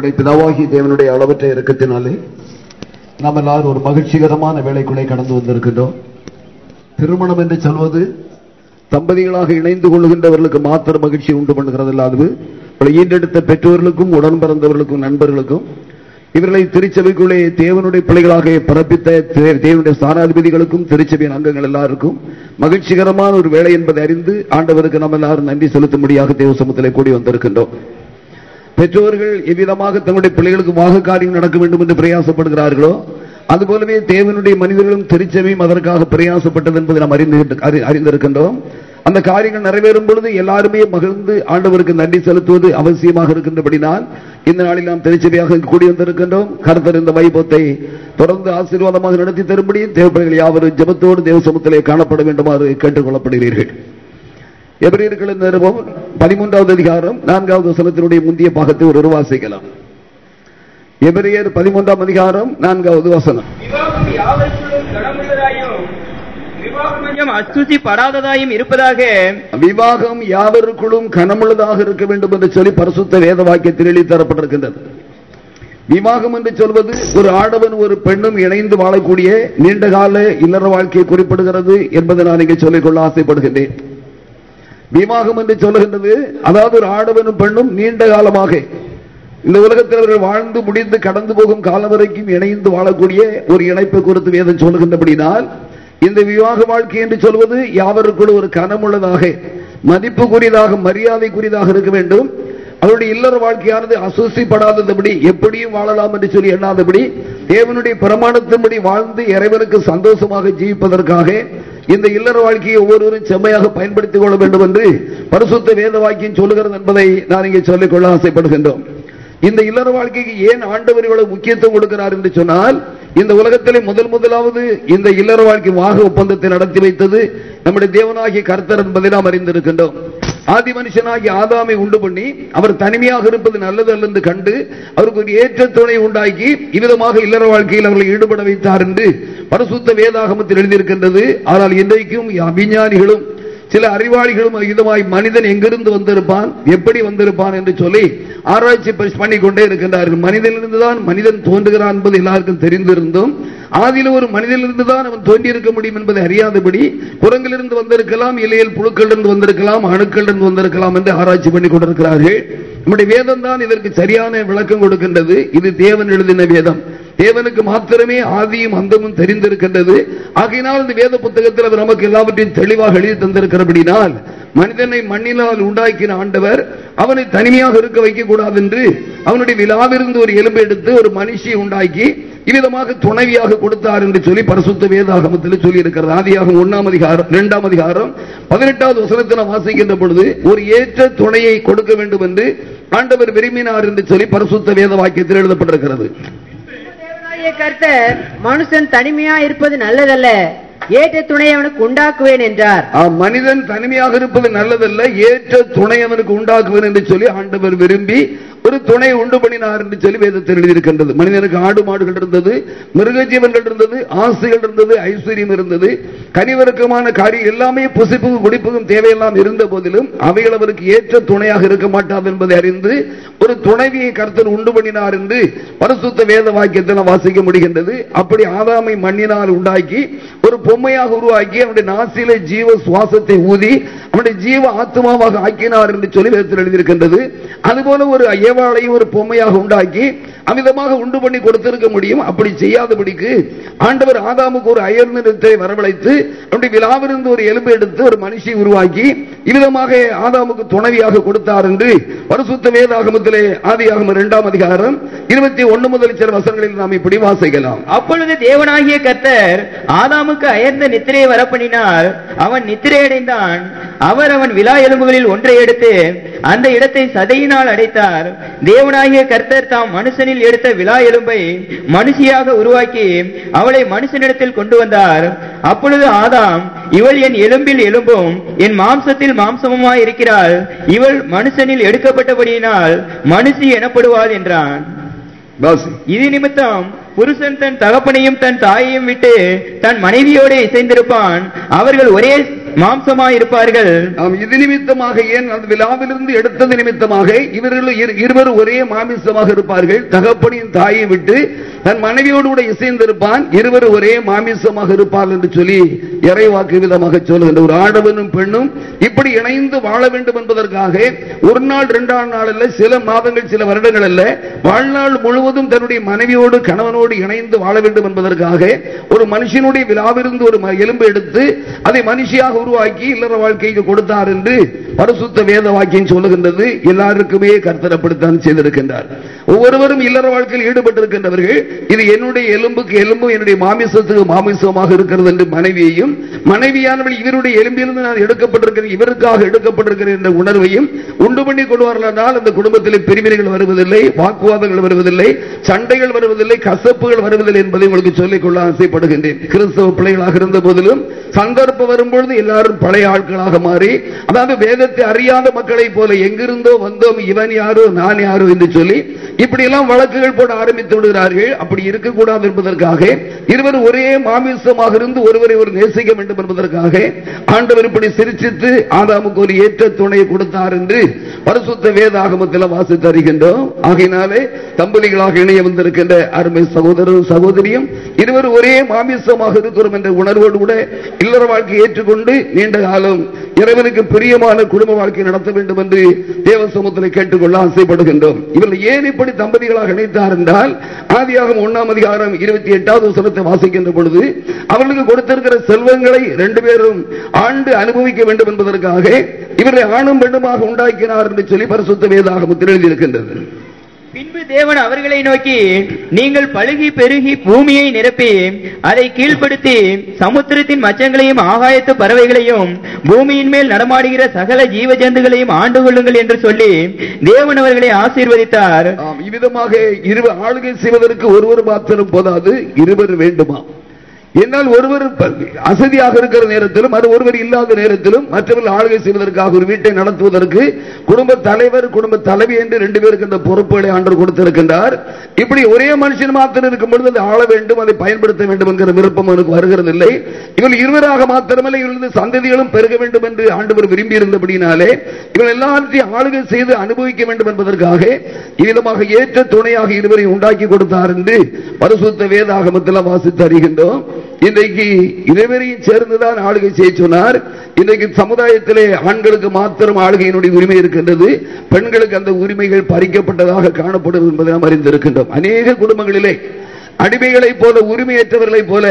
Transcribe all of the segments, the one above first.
நம்முடைய பிதாவாகி தேவனுடைய அளவற்ற இறக்கத்தினாலே நாம் எல்லாரும் ஒரு மகிழ்ச்சிகரமான வேலைக்குள்ளே கடந்து வந்திருக்கின்றோம். திருமணம் என்று சொல்வது தம்பதிகளாக இணைந்து கொள்ளுகின்றவர்களுக்கு மாத்திர மகிழ்ச்சி உண்டு பண்ணுகிறது அல்லாது ஈண்டெடுத்த பெற்றோர்களுக்கும் உடன் பிறந்தவர்களுக்கும் நண்பர்களுக்கும் இவர்களை திருச்சபைக்குள்ளே தேவனுடைய பிள்ளைகளாக பிறப்பித்த தேவனுடைய ஸ்தானாதிபதிகளுக்கும் திருச்சபையின் அங்கங்கள் எல்லாருக்கும் மகிழ்ச்சிகரமான ஒரு வேலை என்பதை அறிந்து ஆண்டவருக்கு நம்ம எல்லாரும் நன்றி செலுத்தும்படியாக தேவ சமூகத்திலே கூடி வந்திருக்கின்றோம். பெற்றோர்கள் எவ்விதமாக தங்களுடைய பிள்ளைகளுக்கு வாக காரியம் நடக்க வேண்டும் என்று பிரயாசப்படுகிறார்களோ அதுபோலவே தேவனுடைய மனிதர்களும் திருச்சபையும் அதற்காக பிரயாசப்பட்டது என்பதை நாம் அறிந்து அறி- அறிந்திருக்கின்றோம். அந்த காரியங்கள் நிறைவேறும் பொழுது எல்லாருமே மகிழ்ந்து ஆண்டவருக்கு நன்றி செலுத்துவது அவசியமாக இருக்கின்றபடினால் இந்த நாளில் நாம் திருச்சபையாக கூடி வந்திருக்கின்றோம். கருத்தர் இந்த வைபவத்தை தொடர்ந்து ஆசீர்வாதமாக நடத்தி தரும்படி தேவப்பிள்ளைகள் யாவரும் ஜெபத்தோடு தேவ சமூகத்திலே காணப்பட வேண்டுமாறு கேட்டுக் கொள்ளப்படுகிறீர்கள் எபிரியர்களின் நிருபம் பதிமூன்றாவது அதிகாரம் நான்காவது வசனத்தினுடைய முந்திய பாகத்தை ஒரு வாசிக்கலாம் எபிரியர் பதிமூன்றாம் அதிகாரம் நான்காவது வசனம். விவாகம் யாவருக்குள்ளும் கனமுள்ளதாயும் விவாகம் கொஞ்சம் அசுசி படாததாயும் இருப்பதாக விவாகம் யாவருக்குள்ளும் கனமுள்ளதாக இருக்க வேண்டும் என்று சொல்லி பரிசுத்த வேத வாக்கியத்தில் எழுதி தரப்பட்டிருக்கின்றது விவாகம் என்று சொல்வது ஒரு ஆடவன் ஒரு பெண்ணும் இணைந்து வாழக்கூடிய நீண்டகால இல்லற வாழ்க்கையை குறிப்பிடுகிறது என்பதை நான் இங்கே சொல்லிக்கொள்ள ஆசைப்படுகின்றேன். விவாகம் என்று சொல்லுகின்றது. அதாவது ஒரு ஆடவனும் பெண்ணும் நீண்ட காலமாக இந்த உலகத்தில் அவர்கள் வாழ்ந்து முடிந்து கடந்து போகும் காலம் வரைக்கும் இணைந்து வாழக்கூடிய ஒரு இணைப்பை குறித்து வேதம் சொல்லுகின்றபடினால் இந்த விவாக வாழ்க்கை என்று சொல்வது யாவருக்குள்ள ஒரு கனமுள்ளதாக மதிப்புக்குரியதாக மரியாதைக்குரியதாக இருக்க வேண்டும். அவருடைய இல்லற வாழ்க்கையானது அசூசிப்படாதபடி எப்படியும் வாழலாம் என்று சொல்லி எண்ணாதபடி தேவனுடைய பிரமாணத்தின்படி வாழ்ந்து இறைவனுக்கு சந்தோஷமாக ஜீவிப்பதற்காக இந்த இல்லற வாழ்க்கையை ஒவ்வொருவரும் செம்மையாக பயன்படுத்திக் கொள்ள வேண்டும் என்று பரிசுத்த வேத வாக்கியம் சொல்லுகிறது என்பதை நான் இங்கே சொல்லிக்கொள்ள ஆசைப்படுகின்றோம். இந்த இல்லற வாழ்க்கைக்கு ஏன் ஆண்டவர் இவ்வளவு முக்கியத்துவம் கொடுக்கிறார் என்று சொன்னால் இந்த உலகத்திலே முதல் முதலாவது இந்த இல்லற வாழ்க்கை வாக ஒப்பந்தத்தை நடத்தி வைத்தது நம்முடைய தேவனாகிய கர்த்தர் என்பதை நாம் அறிந்திருக்கின்றோம். ஆதி மனுஷனாகி ஆதாமை உண்டு பண்ணி அவர் தனிமையாக இருப்பது நல்லது அல்ல என்று கண்டு அவருக்கு ஒரு ஏற்ற துணை உண்டாக்கி இவ்விதமாக இல்லற வாழ்க்கையில் அவர்களை ஈடுபட வைத்தார் என்று பரிசுத்த வேதாகமத்தில் எழுதியிருக்கின்றது. ஆனால் இன்றைக்கும் அபிஞானிகளும் சில அறிவாளிகளும் இதுமாய் மனிதன் எங்கிருந்து வந்திருப்பான் எப்படி வந்திருப்பான் என்று சொல்லி ஆராய்ச்சி பண்ணிக்கொண்டே கொண்டே இருக்கின்றார்கள். மனிதனிலிருந்து தான் மனிதன் தோன்றுகிறான் என்பது எல்லாருக்கும் தெரிந்திருந்தும் ஆதியில் ஒரு மனிதனிலிருந்து தான் அவன் தோன்றியிருக்க முடியும் என்பதை அறியாதபடி குரங்கிலிருந்து வந்திருக்கலாம் இலையில் புழுக்களிலிருந்து வந்திருக்கலாம் அணுக்களிலிருந்து வந்திருக்கலாம் என்று ஆராய்ச்சி பண்ணி கொண்டிருக்கிறார்கள் நம்முடைய வேதம் தான் இதற்கு சரியான விளக்கம் கொடுக்கின்றது. இது தேவன் எழுதின வேதம். தேவனுக்கு மாத்திரமே ஆதியும் அந்தமும் தெரிந்திருக்கின்றது. ஆகையினால் இந்த வேத புத்தகத்தில் அவர் நமக்கு எல்லாவற்றையும் தெளிவாக எழுதி தந்திருக்கிறபடினால் மனிதனை மண்ணினால் உண்டாக்கின ஆண்டவர் அவனை தனிமையாக இருக்க வைக்க கூடாது என்று அவனுடைய விழாவிலிருந்து ஒரு எலும்பு எடுத்து ஒரு மனுஷியை உண்டாக்கி இவ்விதமாக துணைவியாக கொடுத்தார் என்று சொல்லி பரிசுத்த வேதாகமத்தில் சொல்லி இருக்கிறது ஆதியாக ஒன்னாம் அதிகாரம் இரண்டாம் அதிகாரம் பதினெட்டாவது வசனத்தில் வாசிக்கின்ற பொழுது ஒரு ஏற்ற துணையை கொடுக்க வேண்டும் என்று ஆண்டவர் விரும்பினார் என்று சொல்லி பரிசுத்த வேத வாக்கியத்தில் எழுதப்பட்டிருக்கிறது. தேவனாகிய கர்த்தர் மனுஷன் தனிமையா இருப்பது நல்லதல்ல. ஏற்ற துணை அவனுக்கு உண்டாக்குவேன் என்றார். மனிதன் தனிமையாக இருப்பது நல்லதல்ல. ஏற்ற துணை அவனுக்கு உண்டாக்குவேன் என்று சொல்லி ஆண்டவர் விரும்பி ஒரு துணை உண்டு பண்ணினார் என்று சொல்லி வேதத்தில் எழுதியிருக்கின்றது. மனிதனுக்கு ஆடு மாடுகள் இருந்தது மிருக ஜீவன்கள் இருந்தது ஆசைகள் இருந்தது ஐஸ்வர்யம் இருந்தது. கனிவருக்கமான காரியம் எல்லாமே புசிப்புக்கும் குடிப்புக்கும் தேவையெல்லாம் இருந்த போதிலும் அவைகள் அவருக்கு ஏற்ற துணையாக இருக்க மாட்டாது என்பதை அறிந்து ஒரு துணைவியை கர்த்தர் உண்டு பண்ணினார் என்று பரிசுத்த வேத வாக்கியத்தில் வாசிக்க முடிகின்றது. அப்படி ஆதாமை மண்ணினால் உண்டாக்கி ஒரு பொம்மையாக உருவாக்கி அவனுடைய நாசிலே ஜீவ சுவாசத்தை ஊதி அவனுடைய ஜீவ ஆத்மாவாக ஆக்கினார் என்று சொல்லி வேதத்தில் எழுதியிருக்கின்றது. அதுபோல ஒரு ஏவாளையும் ஒரு பொம்மையாக உண்டாக்கி அமிதமாக உண்டு பண்ணி கொடுத்திருக்க முடியும். அப்படி செய்யாதபடிக்கு ஆண்டவர் ஆதாமுக்கு ஒரு அயர் நிறத்தை வரவழைத்து அப்படி விழாவிலிருந்து ஒரு எலும்பு எடுத்து ஒரு மனுஷை உருவாக்கி இவ்விதமாக ஆதாமுக்கு துணைவியாக கொடுத்தார் என்று பரிசுத்த வேதாகமத்திலே ஆதியாகம இரண்டாம் அதிகாரம் இருபத்தி ஒன்னு முதல் சில வசனங்களில் நாம் இப்படி வாசிக்கலாம். அப்பொழுது தேவனாகிய கத்தர் ஆதாமுக்கு அயர்ந்த நித்திரையை வரப்பண்ணினார். அவன் நித்திரையடைந்தான். அவர் அவன் விழா எலும்புகளில் ஒன்றை எடுத்து அந்த இடத்தை சதையினால் அடைத்தார். தேவனாகிய கர்த்தர் தாம் மனுஷனில் எடுத்த விழா எலும்பை மனுஷியாக உருவாக்கி அவளை மனுஷனிடத்தில் கொண்டு வந்தார். அப்பொழுது ஆதாம் இவள் என் எலும்பில் எலும்பும் என் மாம்சத்தில் மாம்சமுமாய் இருக்கிறாள் இவள் மனுஷனில் எடுக்கப்பட்டபடியினால் மனுஷி எனப்படுவாள் என்றான். வாசி இது நிமித்தம் புருஷன் தன் தகப்பனையும் தன் தாயையும் விட்டு தன் மனைவியோடு இசைந்திருப்பான். அவர்கள் ஒரே மாம்சமாயிருப்பார்கள். நாம் இது நிமித்தமாக ஏன் அந்த விழாவிலிருந்து எடுத்தது நிமித்தமாக இவர்கள் இரு- இருவர் ஒரே மாமிசமாக இருப்பார்கள். தகப்பனின் தாயை விட்டு தன் மனைவியோடு கூட இசைந்திருப்பான். இருவர் ஒரே மாமிசமாக இருப்பார் என்று சொல்லி இறைவாக்கு விதமாக சொல்லுகின்ற ஒரு ஆடவனும் பெண்ணும் இப்படி இணைந்து வாழ வேண்டும் என்பதற்காக ஒரு நாள் இரண்டாம் நாள் அல்ல சில மாதங்கள் சில வருடங்கள் அல்ல வாழ்நாள் முழுவதும் தன்னுடைய மனைவியோடு கணவனோடு இணைந்து வாழ வேண்டும் என்பதற்காக ஒரு மனுஷனுடைய விழாவிலிருந்து ஒரு ம- எலும்பு எடுத்து அதை மனுஷியாக உருவாக்கி இல்லற வாழ்க்கைக்கு கொடுத்தார் என்று பரிசுத்த வேத வாக்கியம் சொல்லுகின்றது. எல்லாருக்குமே கர்த்தரப்படுத்தான் செய்திருக்கின்றார். ஒவ்வொருவரும் இல்லற வாழ்க்கையில் ஈடுபட்டிருக்கின்றவர்கள். இது என்னுடைய எலும்புக்கு எலும்பும் என்னுடைய மாமிசத்துக்கு மாமிசமாக இருக்கிறது என்று மனைவியையும் மனைவியானவள் இவருடைய எலும்பிலிருந்து நான் எடுக்கப்பட்டிருக்கிறேன் இவருக்காக எடுக்கப்பட்டிருக்கிறேன் என்ற உணர்வையும் உண்டு பண்ணி கொள்வார்களானால் அந்த குடும்பத்தில் பிரிவினைகள் வருவதில்லை வாக்குவாதங்கள் வருவதில்லை சண்டைகள் வருவதில்லை கசப்புகள் வருவதில்லை என்பதை உங்களுக்கு சொல்லிக் கொள்ள ஆசைப்படுகின்றேன். கிறிஸ்தவ பிள்ளைகளாக இருந்த போதிலும் சந்தர்ப்பம் வரும்பொழுது எல்லாரும் பழைய ஆட்களாக மாறி அதாவது வேதத்தை அறியாத மக்களைப் போல எங்கிருந்தோ வந்தோம் இவன் யாரோ நான் யாரோ என்று சொல்லி இப்படி எல்லாம் வழக்குகள் போட ஆரம்பித்து விடுகிறார்கள். அப்படி இருக்கக்கூடாது என்பதற்காக இருவர் ஒரே மாமிசமாக இருந்து ஒருவரை ஒரு நேசிக்க வேண்டும் என்பதற்காக ஆண்டவர் இப்படி சிரிச்சித்து ஆதாமுக்கு ஒரு ஏற்ற துணையை கொடுத்தார் என்று பரிசுத்த வேதாகமத்தில் வாசித்து அறிகின்றோம். ஆகையினாலே தம்பதிகளாக இணைய வந்திருக்கின்ற அருமை சகோதரரும் சகோதரியும் இருவர் ஒரே மாமிசமாக இருக்கிறோம் என்ற உணர்வோடு கூட இல்லற வாழ்க்கையை ஏற்றுக்கொண்டு நீண்ட காலம் இறைவனுக்கு பிரியமான குடும்ப வாழ்க்கை நடத்த வேண்டும் என்று தேவ சமூகத்தில் கேட்டுக்கொள்ள ஆசைப்படுகின்றோம். இவர்கள் ஏன் இப்படி தம்பதிகளாக இணைத்தார் என்றால் ஆதியாகம் ஒன்னாம் அதிகாரம் இருபத்தி எட்டாவது வசனத்தை வாசிக்கின்ற பொழுது அவர்களுக்கு கொடுத்திருக்கிற செல்வங்களை ரெண்டு பேரும் ஆண்டு அனுபவிக்க வேண்டும் என்பதற்காக இவர்களை ஆணும் பெண்ணுமாக உண்டாக்கினார் என்று சொல்லி பரிசுத்த வேதாகமத்தில் எழுதியிருக்கின்றது. பின்பு தேவன் அவர்களை நோக்கி நீங்கள் பழுகி பெருகி பூமியை நிரப்பி அதை கீழ்ப்படுத்தி சமுத்திரத்தின் மச்சங்களையும் ஆகாயத்து பறவைகளையும் பூமியின் மேல் நடமாடுகிற சகல ஜீவ ஜந்துகளையும் ஆண்டு கொள்ளுங்கள் என்று சொல்லி தேவன் அவர்களை ஆசீர்வதித்தார். ஆம், இவ்விதமாக இருவர் ஆளுகை செய்வதற்கு ஒருவர் மாத்திரம் போதாது இருவர் வேண்டுமா என்னால் ஒருவர் அசதியாக இருக்கிற நேரத்திலும் அது ஒருவர் இல்லாத நேரத்திலும் மற்றவர்கள் ஆளுகை செய்வதற்காக ஒரு வீட்டை நடத்துவதற்கு குடும்ப தலைவர் குடும்ப தலைவி என்று ரெண்டு பேருக்கு இந்த பொறுப்புகளை ஆண்டு கொடுத்திருக்கின்றார். இப்படி ஒரே மனுஷன் மாத்திரம் இருக்கும் பொழுது அதை ஆள வேண்டும் அதை பயன்படுத்த வேண்டும் என்கிற விருப்பம் எனக்கு வருகிறதில்லை. இவள் இருவராக மாத்திரமல்ல இவர்களது சந்ததிகளும் பெருக வேண்டும் என்று ஆண்டவர் விரும்பி இருந்தபடினாலே இவள் எல்லாவற்றையும் ஆளுகை செய்து அனுபவிக்க வேண்டும் என்பதற்காக இவ்விதமாக ஏற்ற துணையாக இருவரை உண்டாக்கி கொடுத்தார் என்று பரிசுத்த வேதாகமத்தில் வாசித்து அறிகின்றோம். இன்றைக்கு இருவரையும் சேர்ந்துதான் ஆளுகை செய்ய சொன்னார். இன்றைக்கு சமுதாயத்திலே ஆண்களுக்கு மாத்திரம் ஆளுகையினுடைய உரிமை இருக்கின்றது. பெண்களுக்கு அந்த உரிமைகள் பறிக்கப்பட்டதாக காணப்படும் என்பதை நாம் அறிந்திருக்கின்றோம். அநேக குடும்பங்களிலே அடிமைகளைப் போல உரிமையற்றவர்களைப் போல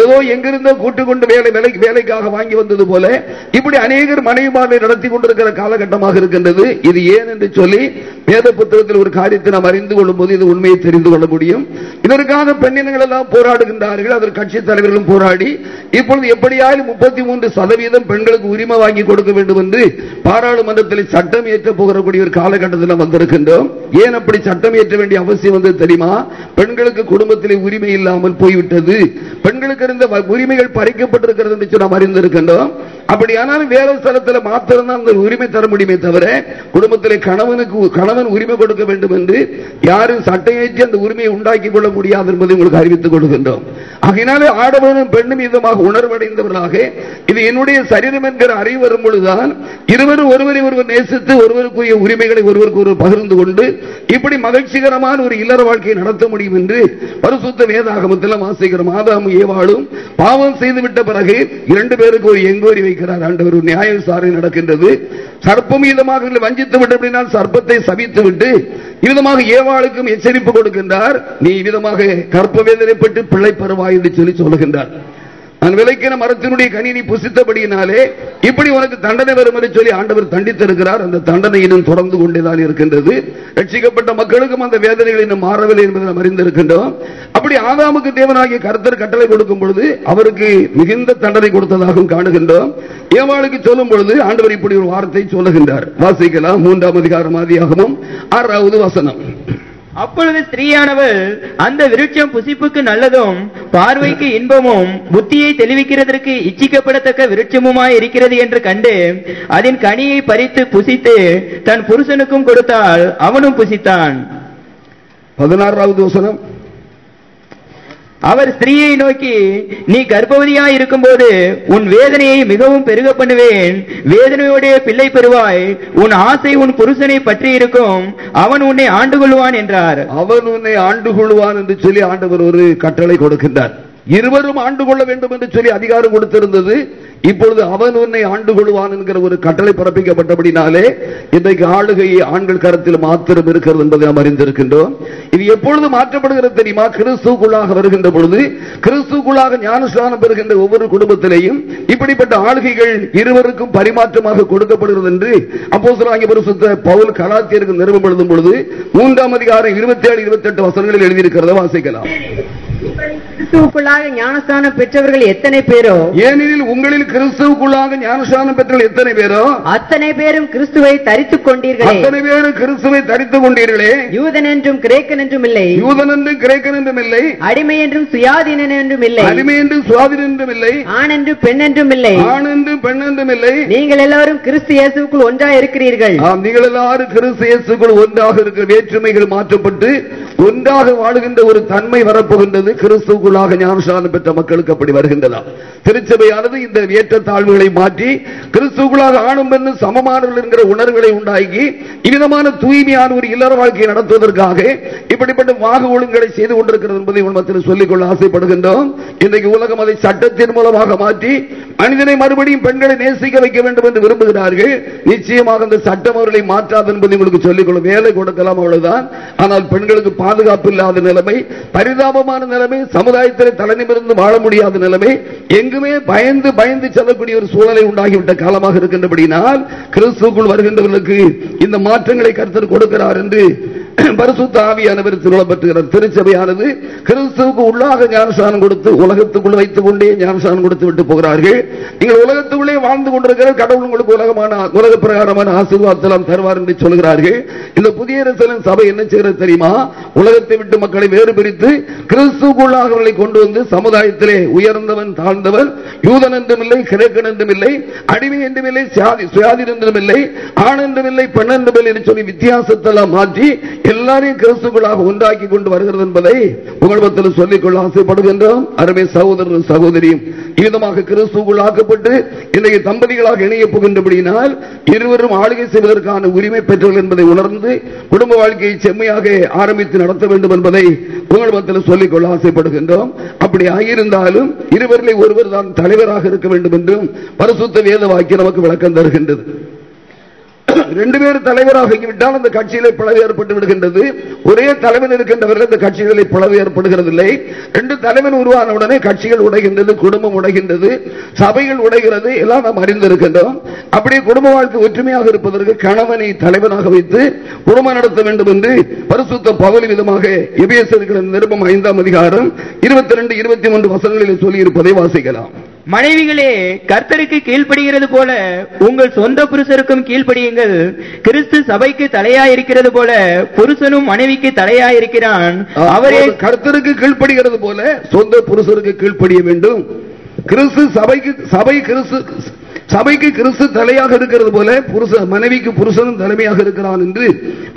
ஏதோ எங்கிருந்தோ கூட்டு கொண்டு வேலை வேலைக்கு வேலைக்காக வாங்கி வந்தது போல இப்படி அநேகர் மனைவிமாரை நடத்தி கொண்டிருக்கிற காலகட்டமாக இருக்கின்றது. இது ஏன் என்று சொல்லி வேத புத்தகத்தில் ஒரு காரியத்தை நாம் அறிந்து கொள்ளும் போது இது உண்மையை தெரிந்து கொள்ள முடியும். இதற்காக பெண்ணினங்கள் எல்லாம் போராடுகின்றார்கள். அதற்கு கட்சி தலைவர்களும் போராடி இப்பொழுது எப்படியாவது முப்பத்தி மூன்று சதவீதம் பெண்களுக்கு உரிமை வாங்கி கொடுக்க வேண்டும் என்று பாராளுமன்றத்தில் சட்டம் ஏற்ற போகக்கூடிய ஒரு காலகட்டத்தில் வந்திருக்கின்றோம். ஏன் அப்படி சட்டம் ஏற்ற வேண்டிய அவசியம் வந்து தெரியுமா? பெண்களுக்கு குடும்பத்திலே உரிமை இல்லாமல் போய்விட்டது. பெண்களுக்கு இருந்த உரிமைகள் பறிக்கப்பட்டிருக்கிறது என்று நாம் அறிந்திருக்கின்றோம் அப்படியானாலும் வேற ஸ்தலத்தில் மாத்திரம்தான் அந்த உரிமை தர முடியுமே தவிர குடும்பத்திலே கணவனுக்கு கணவன் உரிமை கொடுக்க வேண்டும் என்று யாரும் சட்டையேற்றி அந்த உரிமையை உண்டாக்கி கொள்ள முடியாது என்பதை உங்களுக்கு அறிவித்துக் கொள்கின்றோம். ஆகினாலே ஆடவனும் பெண்ணும் இதமாக உணர்வடைந்தவர்களாக இது என்னுடைய சரீரம் என்கிற அறிவு வரும் பொழுதுதான் இருவரும் ஒருவரை ஒருவர் நேசித்து ஒருவருக்குரிய உரிமைகளை ஒருவருக்கு ஒருவர் பகிர்ந்து கொண்டு இப்படி மகிழ்ச்சிகரமான ஒரு இல்லற வாழ்க்கையை நடத்த முடியும் என்று பரிசுத்த வேதாகமத்தில் வாசிக்கிறோம் ஆதாமும் ஏவாளும் பாவம் செய்துவிட்ட பிறகு இரண்டு பேருக்கு ஒரு எங்கோரி வைக்கிறார் ஆண்டவர் ஒரு நியாய விசாரணை நடக்கின்றது. சர்ப்பம் இதமாக வஞ்சித்து விட்டு அப்படினால் சர்ப்பத்தை சபித்து விட்டு இவ்விதமாக ஏவாளுக்கும் எச்சரிப்பு கொடுக்கின்றார். நீ விதமாக கற்ப வேதனைப்பட்டு பிள்ளை பருவாய் என்று சொல்லி சொல்லுகின்றார். நான் விலைக்கின மரத்தினுடைய கணினி புசித்தபடியினாலே இப்படி உனக்கு தண்டனை வரும் என்று சொல்லி ஆண்டவர் தண்டித்திருக்கிறார். அந்த தண்டனை இன்னும் தொடர்ந்து கொண்டேதான் இருக்கின்றது. ரட்சிக்கப்பட்ட மக்களுக்கும் அந்த வேதனைகள் இன்னும் மாறவில்லை என்பதை நாம் அறிந்திருக்கின்றோம். அப்படி ஆதாமுக்கு தேவனாகிய கருத்தர் கட்டளை கொடுக்கும் பொழுது அவருக்கு மிகுந்த தண்டனை கொடுத்ததாகவும் காணுகின்றோம். ஏவாளுக்கு சொல்லும் பொழுது ஆண்டவர் இப்படி ஒரு வார்த்தை சொல்லுகின்றார். வாசிக்கலாம். மூன்றாம் அதிகாரம் ஆதியாகவும் ஆறாவது வசனம். அப்பொழுது ஸ்திரீயானவள் அந்த விருட்சம் புசிப்புக்கு நல்லதும் பார்வைக்கு இன்பமும் புத்தியை தெளிவிக்கிறதற்கு இச்சிக்கப்படத்தக்க விருட்சமுமாய் இருக்கிறது என்று கண்டு அதன் கனியை பறித்து புசித்து தன் புருஷனுக்கும் கொடுத்தால் அவனும் புசித்தான். பதினாறாவது வசனம். அவர் ஸ்திரீயை நோக்கி நீ கர்ப்பவதியாய் இருக்கும்போது உன் வேதனையை மிகவும் பெருக பண்ணுவேன். வேதனையோடைய பிள்ளை பெறுவாய். உன் ஆசை உன் புருஷனை பற்றி இருக்கும். அவன் உன்னை ஆண்டு கொள்வான் என்றார். அவன் உன்னை ஆண்டு கொள்வான் என்று சொல்லி ஆண்டவர் ஒரு கட்டளை கொடுக்கின்றார். இருவரும் ஆண்டு கொள்ள வேண்டும் என்று சொல்லி அதிகாரம் கொடுத்திருந்தது. இப்பொழுது அவன் உன்னை ஆண்டு கொள்வான் என்கிற ஒரு கட்டளை பிறப்பிக்கப்பட்டபடினாலே இன்றைக்கு ஆளுகையை ஆண்கள் கரத்தில் மாத்திரம் இருக்கிறது என்பதை நாம் அறிந்திருக்கின்றோம். இது எப்பொழுது மாற்றப்படுகிறது தெரியுமா? கிறிஸ்துக்குள்ளாக வருகின்ற பொழுது கிறிஸ்துக்குள்ளாக ஞானஸ்தானம் பெறுகின்ற ஒவ்வொரு குடும்பத்திலேயும் இப்படிப்பட்ட ஆளுகைகள் இருவருக்கும் பரிமாற்றமாக கொடுக்கப்படுகிறது என்று அப்போ பரிசுத்த பவுல் கலாத்தியருக்கு நிறுவனம் எழுதும் பொழுது மூன்றாம் அதிகாரம் இருபத்தி ஏழு இருபத்தி எட்டு வசனங்களில் எழுதியிருக்கிறத வாசிக்கலாம். கிறிஸ்துவுக்குள்ளாக ஞானஸ்தானம் பெற்றவர்கள் எத்தனை பேரோ? ஏனெனில் உங்களில் கிறிஸ்துவுக்குள்ளாக ஞானஸ்தானம் பெற்ற எத்தனை பேரோ? அத்தனை பேரும் கிறிஸ்துவை தரித்துக் கொண்டீர்களே. அத்தனை பேரும் கிறிஸ்துவை தரித்துக் கொண்டீர்களே. யூதன் என்றும் கிரேக்கன் என்றும் இல்லை. யூதன் என்றும் கிரேக்கன் என்றும் இல்லை. அடிமை என்றும் சுயாதீனன் என்றும் இல்லை. அடிமை என்றும் சுவாதின் என்றும் இல்லை. ஆண் என்றும் பெண் என்றும் இல்லை. ஆண் என்றும் பெண் என்றும் இல்லை. நீங்கள் எல்லாரும் கிறிஸ்து இயேசுவுக்குள் ஒன்றாய் இருக்கிறீர்கள். நீங்கள் எல்லாரும் கிறிஸ்து இயேசுக்குள் ஒன்றாக இருக்கிற வேற்றுமைகள் மாற்றப்பட்டு ஒன்றாக வாழுகின்ற ஒரு தன்மை வரப்போகின்றது. கிறிஸ்துக்குள்ளாக ஞானசானம் பெற்ற மக்களுக்கு அப்படி வருகின்றதா திருச்சபையானது இந்த ஏற்றத்தாழ்வுகளை மாற்றி கிறிஸ்துக்குள்ளாக ஆணும் பெண்ணு சமமானவர்கள் என்கிற உணர்வுகளை உண்டாக்கி இவ்விதமான தூய்மையான ஒரு இல்லற வாழ்க்கையை நடத்துவதற்காக இப்படிப்பட்ட வாக ஒழுங்குகளை செய்து கொண்டிருக்கிறது என்பதை உண்மத்தில் சொல்லிக்கொள்ள ஆசைப்படுகின்றோம். இன்றைக்கு உலகம் அதை சட்டத்தின் மூலமாக மாற்றி மனிதனை மறுபடியும் பெண்களை நேசிக்க வைக்க வேண்டும் என்று விரும்புகிறார்கள். நிச்சயமாக அந்த சட்டம் அவர்களை மாற்றாது என்பதை உங்களுக்கு சொல்லிக்கொள்ள வேலை கொடுக்கலாம் அவ்வளவுதான். ஆனால் பெண்களுக்கு பாதுகாப்பு இல்லாத நிலைமை பரிதாபமான நிலைமை சமுதாயத்தில் தலைநிமிருந்து வாழ முடியாத நிலைமை எங்குமே பயந்து பயந்து செல்லக்கூடிய ஒரு சூழலை உண்டாகிவிட்ட காலமாக இருக்கின்றபடினால் கிறிஸ்துக்குள் வருகின்றவர்களுக்கு இந்த மாற்றங்களை கருத்தர் கொடுக்கிறார் என்று பரிசுத்தாவியானவர் திருளப்பட்டுகிறார் திருச்சபையானது கிறிஸ்துவுக்கு உள்ளாக ஞானசானம் கொடுத்து உலகத்துக்குள் வைத்துக் கொண்டே ஞானசானம் கொடுத்து விட்டு போகிறார்கள். நீங்கள் உலகத்துக்குள்ளே வாழ்ந்து கொண்டிருக்கிற கடவுள் உங்களுக்கு உலகமான உலக பிரகாரமான ஆசீர்வாதத்தெல்லாம் தருவார் என்று சொல்கிறார்கள். இந்த புதிய அரசியலின் சபை என்ன செய்கிறது தெரியுமா? உலகத்தை விட்டு மக்களை வேறு பிரித்து கிறிஸ்துக்குள்ளாக அவர்களை கொண்டு வந்து சமுதாயத்திலே உயர்ந்தவன் தாழ்ந்தவன் யூதன் என்றும் இல்லை கிரேக்கன் என்றும் இல்லை அடிமை என்றும் இல்லை சுயாதி- என்றும் இல்லை ஆண் என்றும் இல்லை பெண் என்றும் இல்லை என்று சொல்லி வித்தியாசத்தெல்லாம் மாற்றி எல்லாரையும் கிறிஸ்துக்குள்ளாக ஒன்றாக்கி கொண்டு வருகிறது என்பதை உங்களிடத்தில் சொல்லிக்கொள்ள ஆசைப்படுகின்றோம். அருமை சகோதரர் சகோதரியும் இவ்விதமாக கிறிஸ்துக்குள் இன்றைய தம்பதிகளாக இணைய போகின்றபடியினால் இருவரும் ஆளுகை செய்வதற்கான உரிமை பெற்றவர்கள் என்பதை உணர்ந்து குடும்ப வாழ்க்கையை செம்மையாக ஆரம்பித்து நடத்த வேண்டும் என்பதை உங்களிடத்தில் சொல்லிக்கொள்ள ஆசைப்படுகின்றோம். அப்படி ஆகியிருந்தாலும் இருவரிலே ஒருவர் தான் தலைவராக இருக்க வேண்டும் என்றும் பரிசுத்த வேத வாக்கி நமக்கு விளக்கம் தருகின்றது. ரெண்டு பேர் தலைவராக விட்டால் அந்த கட்சியிலே பிளவு ஏற்பட்டு விடுகின்றது. ஒரே தலைவன் இருக்கின்றவர்கள் இந்த கட்சிகளை பிளவு ஏற்படுகிறது இல்லை ரெண்டு தலைவன் உருவான உடனே கட்சிகள் உடைகின்றது குடும்பம் உடைகின்றது சபைகள் உடைகிறது எல்லாம் நாம் அறிந்திருக்கின்றோம். அப்படியே குடும்ப வாழ்க்கை ஒற்றுமையாக இருப்பதற்கு கணவனை தலைவனாக வைத்து குடும்பம் நடத்த வேண்டும் என்று பரிசுத்த பகல் விதமாக எபிஎஸ் இருக்கிற நிருபம் ஐந்தாம் அதிகாரம் இருபத்தி ரெண்டு இருபத்தி மூன்று வசனங்களில் சொல்லி இருப்பதை வாசிக்கலாம். மனைவிகளே கர்த்தருக்கு கீழ்ப்படுகிறது போல உங்கள் சொந்த புருஷருக்கும் கீழ்ப்படியுங்கள். கிறிஸ்து சபைக்கு தலையாயிருக்கிறது போல புருஷனும் மனைவிக்கு தலையாயிருக்கிறான். அவரே அவரே கர்த்தருக்கு கீழ்ப்படுகிறது போல சொந்த புருஷருக்கு கீழ்ப்படிய வேண்டும். கிறிஸ்து சபைக்கு சபை கிறிஸ்து சபைக்கு கிறிஸ்து தலையாக இருக்கிறது போல புருஷ மனைவிக்கு புருஷனும் தலைமையாக இருக்கிறான் என்று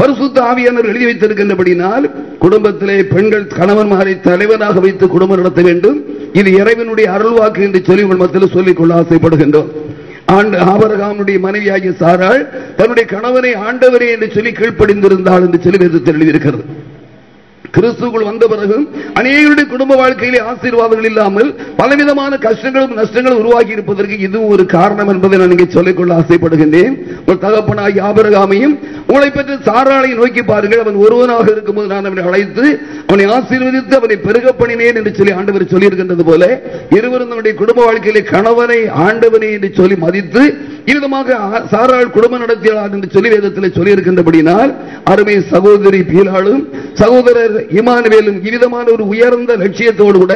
பரிசுத்த ஆவியானவர் எழுதி வைத்திருக்கின்றபடினால் குடும்பத்திலே பெண்கள் கணவன்மாரை தலைவனாக வைத்து குடும்பம் நடத்த வேண்டும். இது இறைவனுடைய அருள்வாக்கு என்று சொல்லி உங்கள் மத்தியில் கொள்ள ஆசைப்படுகின்றோம். ஆண்டு ஆபரகாமனுடைய மனைவியாகிய சாராள் தன்னுடைய கணவனை ஆண்டவரே என்று சொல்லி கீழ்ப்படிந்திருந்தாள் என்று சொல்லி வேதத்தில் எழுதியிருக்கிறது. கிறிஸ்துக்குள் வந்த பிறகு அநேகருடைய குடும்ப வாழ்க்கையிலே ஆசீர்வாதங்கள் இல்லாமல் பலவிதமான கஷ்டங்களும் நஷ்டங்களும் உருவாகி இருப்பதற்கு இதுவும் ஒரு காரணம் என்பதை நான் இங்கே சொல்லிக்கொள்ள ஆசைப்படுகின்றேன். ஒரு தகப்பனாகி ஆபரகாமையும் உங்களை பெற்ற சாராளை நோக்கி பாருங்கள். அவன் ஒருவனாக இருக்கும்போது நான் அவனை அழைத்து அவனை ஆசீர்வதித்து அவனை பெருக பண்ணினேன் என்று சொல்லி ஆண்டவர் சொல்லியிருக்கின்றது போல இருவரும் தன்னுடைய குடும்ப வாழ்க்கையிலே கணவனை ஆண்டவனை என்று சொல்லி மதித்து இவ்விதமாக சாராள் குடும்பம் நடத்தியாளர் என்று சொல்லி வேதத்தில் சொல்லியிருக்கின்றபடினால் அருமை சகோதரி பீலாளும் சகோதரர் இமானுவேலும் இவ்விதமான ஒரு உயர்ந்த லட்சியத்தோடு கூட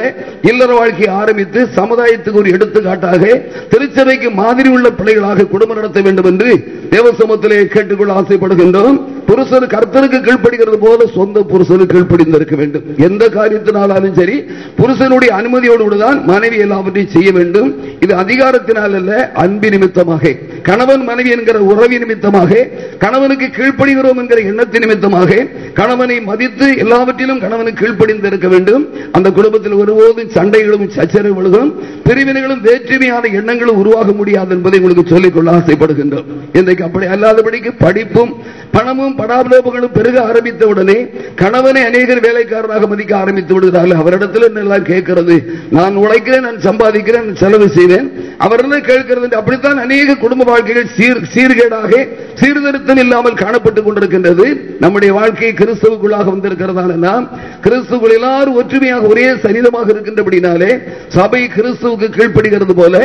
இல்லற வாழ்க்கையை ஆரம்பித்து சமுதாயத்துக்கு ஒரு எடுத்துக்காட்டாக திருச்சபைக்கு மாதிரி உள்ள பிள்ளைகளாக குடும்பம் நடத்த வேண்டும் என்று தேவசமத்திலே கேட்டுக்கொள்ள ஆசைப்படுகின்றோம் புருஷர் கர்த்தருக்கு கீழ்ப்படுகிறது போல சொந்த புருஷனுக்கு கீழ்ப்படிந்திருக்க வேண்டும் எந்த காரியத்தினாலும் சரி புருஷனுடைய அனுமதியோடு தான் மனைவி எல்லாவற்றையும் செய்ய வேண்டும் இது அதிகாரத்தினால் அல்ல அன்பு நிமித்தமாக கணவன் மனைவி என்கிற உறவி நிமித்தமாக கணவனுக்கு கீழ்ப்படுகிறோம் என்கிற எண்ணத்தின் நிமித்தமாக கணவனை மதித்து எல்லாவற்றையும் எல்லாவற்றிலும் கணவனுக்கு கீழ்ப்படிந்து இருக்க வேண்டும். அந்த குடும்பத்தில் ஒருபோதும் சண்டைகளும் சச்சரவுகளும் பிரிவினைகளும் வேற்றுமையான எண்ணங்களும் உருவாக முடியாது என்பதை உங்களுக்கு சொல்லிக்கொள்ள ஆசைப்படுகின்றோம். இன்றைக்கு அப்படி அல்லாதபடிக்கு படிப்பும் பணமும் படாபலோபங்களும் பெருக ஆரம்பித்த உடனே கணவனை அநேகர் வேலைக்காரராக மதிக்க ஆரம்பித்து விடுகிறார்கள். அவரிடத்தில் என்னெல்லாம் கேட்கிறது? நான் உழைக்கிறேன் நான் சம்பாதிக்கிறேன் நான் செலவு செய்வேன். அவரிடம் கேட்கிறது அப்படித்தான் அநேக குடும்ப வாழ்க்கைகள் சீர் சீர்கேடாக சீர்திருத்தம் இல்லாமல் காணப்பட்டுக் கொண்டிருக்கின்றது. நம்முடைய வாழ்க்கை கிறிஸ்தவுக்குள்ளாக வந்திருக்கிறதான நாம் கிறிஸ்துகள் எல்லாரும் ஒற்றுமையாக ஒரே சரீரமாக இருக்கின்றபடினாலே சபை கிறிஸ்துவுக்கு கீழ்ப்படுகிறது போல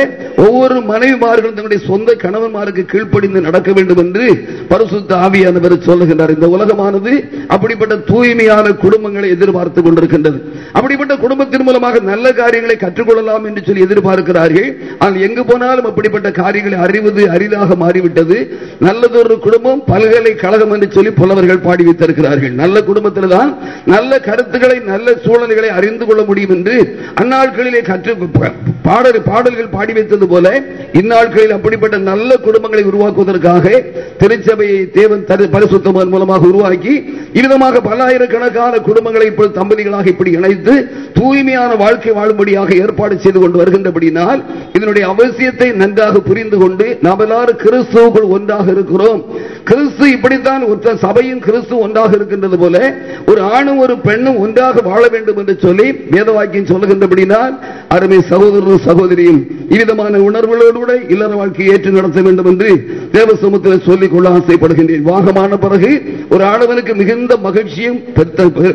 ஒவ்வொரு மனைவிமார்களும் தங்களுடைய சொந்த கணவன்மாருக்கு கீழ்ப்படிந்து நடக்க வேண்டும் என்று பரிசுத்த ஆவியானவர் சொல்லுகின்றார். இந்த உலகமானது அப்படிப்பட்ட தூய்மையான குடும்பங்களை எதிர்பார்த்துக் கொண்டிருக்கின்றது. அப்படிப்பட்ட குடும்பத்தின் மூலமாக நல்ல காரியங்களை கற்றுக்கொள்ளலாம் என்று சொல்லி எதிர்பார்க்கிறார்கள். ஆனால் எங்கு போனாலும் அப்படிப்பட்ட காரியங்களை அறிவது அரிதாக மாறிவிட்டது. நல்லதொரு குடும்பம் பல்கலைக்கழகம் என்று சொல்லி புலவர்கள் பாடி வைத்திருக்கிறார்கள் நல்ல குடும்பத்தில் தான் நல்ல கருத்துக்களை நல்ல சூழல்களை அறிந்து கொள்ள முடியும் என்று அந்நாட்களிலே கற்று பாடல் பாடல்கள் பாடி வைத்தது போல இந்நாட்களில் அப்படிப்பட்ட நல்ல குடும்பங்களை உருவாக்குவதற்காக திருச்சபையை தேவன் தரு மூலமாக உருவாக்கி இவ்விதமாக பல்லாயிரக்கணக்கான குடும்பங்களை இப்பொழுது தம்பதிகளாக இப்படி இணைத்து தூய்மையான வாழ்க்கை வாழும்படியாக ஏற்பாடு செய்து கொண்டு வருகின்றபடினால் இதனுடைய அவசியத்தை நன்றாக புரிந்து கொண்டு நாம் எல்லாரும் கிறிஸ்துவுக்குள் ஒன்றாக இருக்கிறோம். கிறிஸ்து இப்படித்தான் ஒற்ற சபையும் கிறிஸ்து ஒன்றாக இருக்கின்றது போல ஒரு ஆணும் ஒரு பெண்ணும் ஒன்றாக வாழ வேண்டும் என்று சொல்லி வேதவாக்கியம் சொல்லுகின்றபடினால் அருமை சகோதரர் சகோதரியும் இவ்விதமான உணர்வுகளோடு கூட இல்லற வாழ்க்கையை ஏற்று நடத்த வேண்டும் என்று தேவ சமூகத்தில் சொல்லிக் கொள்ள ஆசைப்படுகின்றேன். வாகமான பிறகு ஒரு ஆடவனுக்கு மிகுந்த மகிழ்ச்சியும்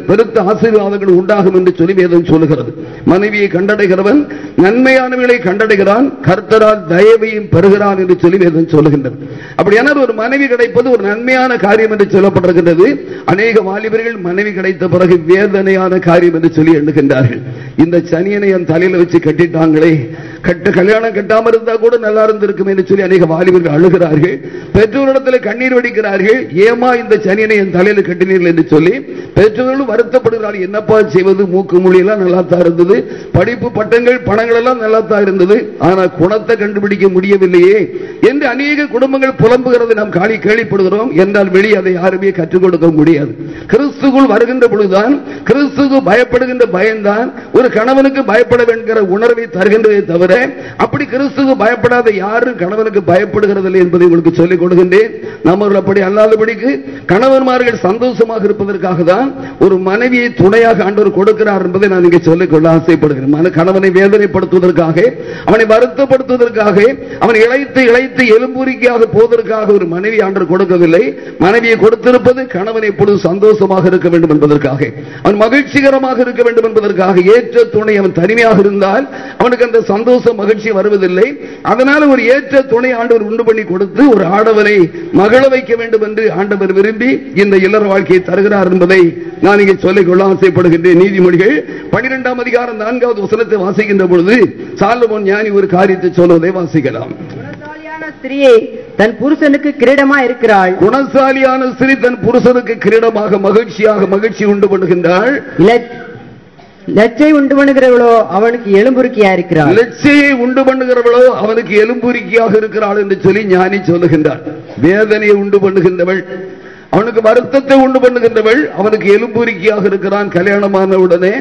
பெருத்த- ஆசீர்வாதங்கள் உண்டாகும் என்று சொல்லி வேதம் சொல்லுகிறது. மனைவியை கண்டடைகிறவன் நன்மையானவர்களை கண்டடைகிறான் கர்த்தரால் தயவையும் பெறுகிறான் என்று சொல்லி வேதம் சொல்லுகின்றது. அப்படியான ஒரு மனைவி கிடைப்பது ஒரு நன்மையான காரியம் என்று சொல்லப்பட்டிருக்கின்றது. அநேக வாலிபர்கள் மனைவி கிடைத்த பிறகு வேதனையான காரியம் என்று சொல்லி எண்ணுகின்றார்கள். இந்த சனியனை என் தலையில வச்சு கட்டிட்டாங்களே கட்ட கல்யாணம் கட்டாம இருந்தா கூட நல்லா இருந்திருக்கும் என்று சொல்லி அநேக வாலிபர்கள் அழுகிறார்கள். பெற்றோரிடத்தில் கண்ணீர் வடிக்கிறார்கள். ஏமா இந்த சனியனை என் தலையில கட்டினீர்கள் என்று சொல்லி பெற்றோர்களும் வருத்தப்படுகிறார்கள். என்னப்பா செய்வது? மூக்கு மொழியெல்லாம் நல்லா தான் இருந்தது. படிப்பு பட்டங்கள் பணங்கள் எல்லாம் நல்லா தான் இருந்தது. ஆனா குணத்தை கண்டுபிடிக்க முடியவில்லையே என்று அநேக குடும்பங்கள் புலம்புகிறது. நாம் காலி கேள்விப்படுகிறோம். என்றால் வெளியே அதை யாருமே கற்றுக் கொடுக்க முடியாது. கிறிஸ்துக்குள் வருகின்ற பொழுதுதான் கிறிஸ்துக்கு பயப்படுகின்ற பயம்தான் ஒரு கணவனுக்கு பயப்பட வேண்டிய உணர்வை தருகின்றதை தவிர தவிர அப்படி கிறிஸ்துக்கு பயப்படாத யாரும் கணவனுக்கு பயப்படுகிறதில்லை என்பதை உங்களுக்கு சொல்லிக் கொடுக்கின்றேன் நம்மர்கள் அப்படி அல்லாதபடிக்கு கணவன்மார்கள் சந்தோஷமாக இருப்பதற்காக தான் ஒரு மனைவியை துணையாக ஆண்டவர் கொடுக்கிறார் என்பதை நான் இங்கே சொல்லிக்கொள்ள ஆசைப்படுகிறேன். கணவனை வேதனைப்படுத்துவதற்காக அவனை வருத்தப்படுத்துவதற்காக அவன் இழைத்து இழைத்து எலும்புரிக்காக போவதற்காக ஒரு மனைவி ஆண்டவர் கொடுக்கவில்லை. மனைவியை கொடுத்திருப்பது கணவன் எப்பொழுது சந்தோஷமாக இருக்க வேண்டும் என்பதற்காக அவன் மகிழ்ச்சிகரமாக இருக்க வேண்டும் என்பதற்காக ஏற்ற துணை அவன் தனிமையாக இருந்தால் அவனுக்கு அந்த சந்தோஷம் மகிழ்ச்சி வருவதில்லை. அதனால ஒரு ஏற்ற துணை ஆண்டவர் உண்டு பண்ணி கொடுத்து ஒரு ஆடவனை மகள வைக்க வேண்டும் என்று ஆண்டவர் விரும்பி இந்த இல்லற வாழ்க்கையை தருகிறார் என்பதை நான் இங்கே சொல்லிக் கொள்ள ஆசைப்படுகின்றேன். நீதிமொழிகள் பனிரெண்டாம் அதிகாரம் நான்காவது வசனத்தை வாசிக்கின்ற பொழுது சாலமோன் ஞானி ஒரு காரியத்தை சொல்வதை வாசிக்கலாம். ஸ்திரீயை தன் புருஷனுக்கு கிரீடமா இருக்கிறாள். குணசாலியான ஸ்திரீ தன் புருஷனுக்கு கிரீடமாக மகிழ்ச்சியாக மகிழ்ச்சி உண்டு பண்ணுகின்றாள். லட்சை உண்டு பண்ணுகிறவளோ அவனுக்கு எலும்புருக்கியா இருக்கிறாள்? லட்சையை உண்டு பண்ணுகிறவளோ அவனுக்கு எலும்புரிக்கையாக இருக்கிறாள் என்று சொல்லி ஞானி சொல்லுகின்றார். வேதனையை உண்டு பண்ணுகின்றவள். அவனுக்கு வருத்தத்தை உண்டு பண்ணுகின்றவள். அவனுக்கு எலும்புரிக்கையாக இருக்கிறான் கல்யாணமான உடனே.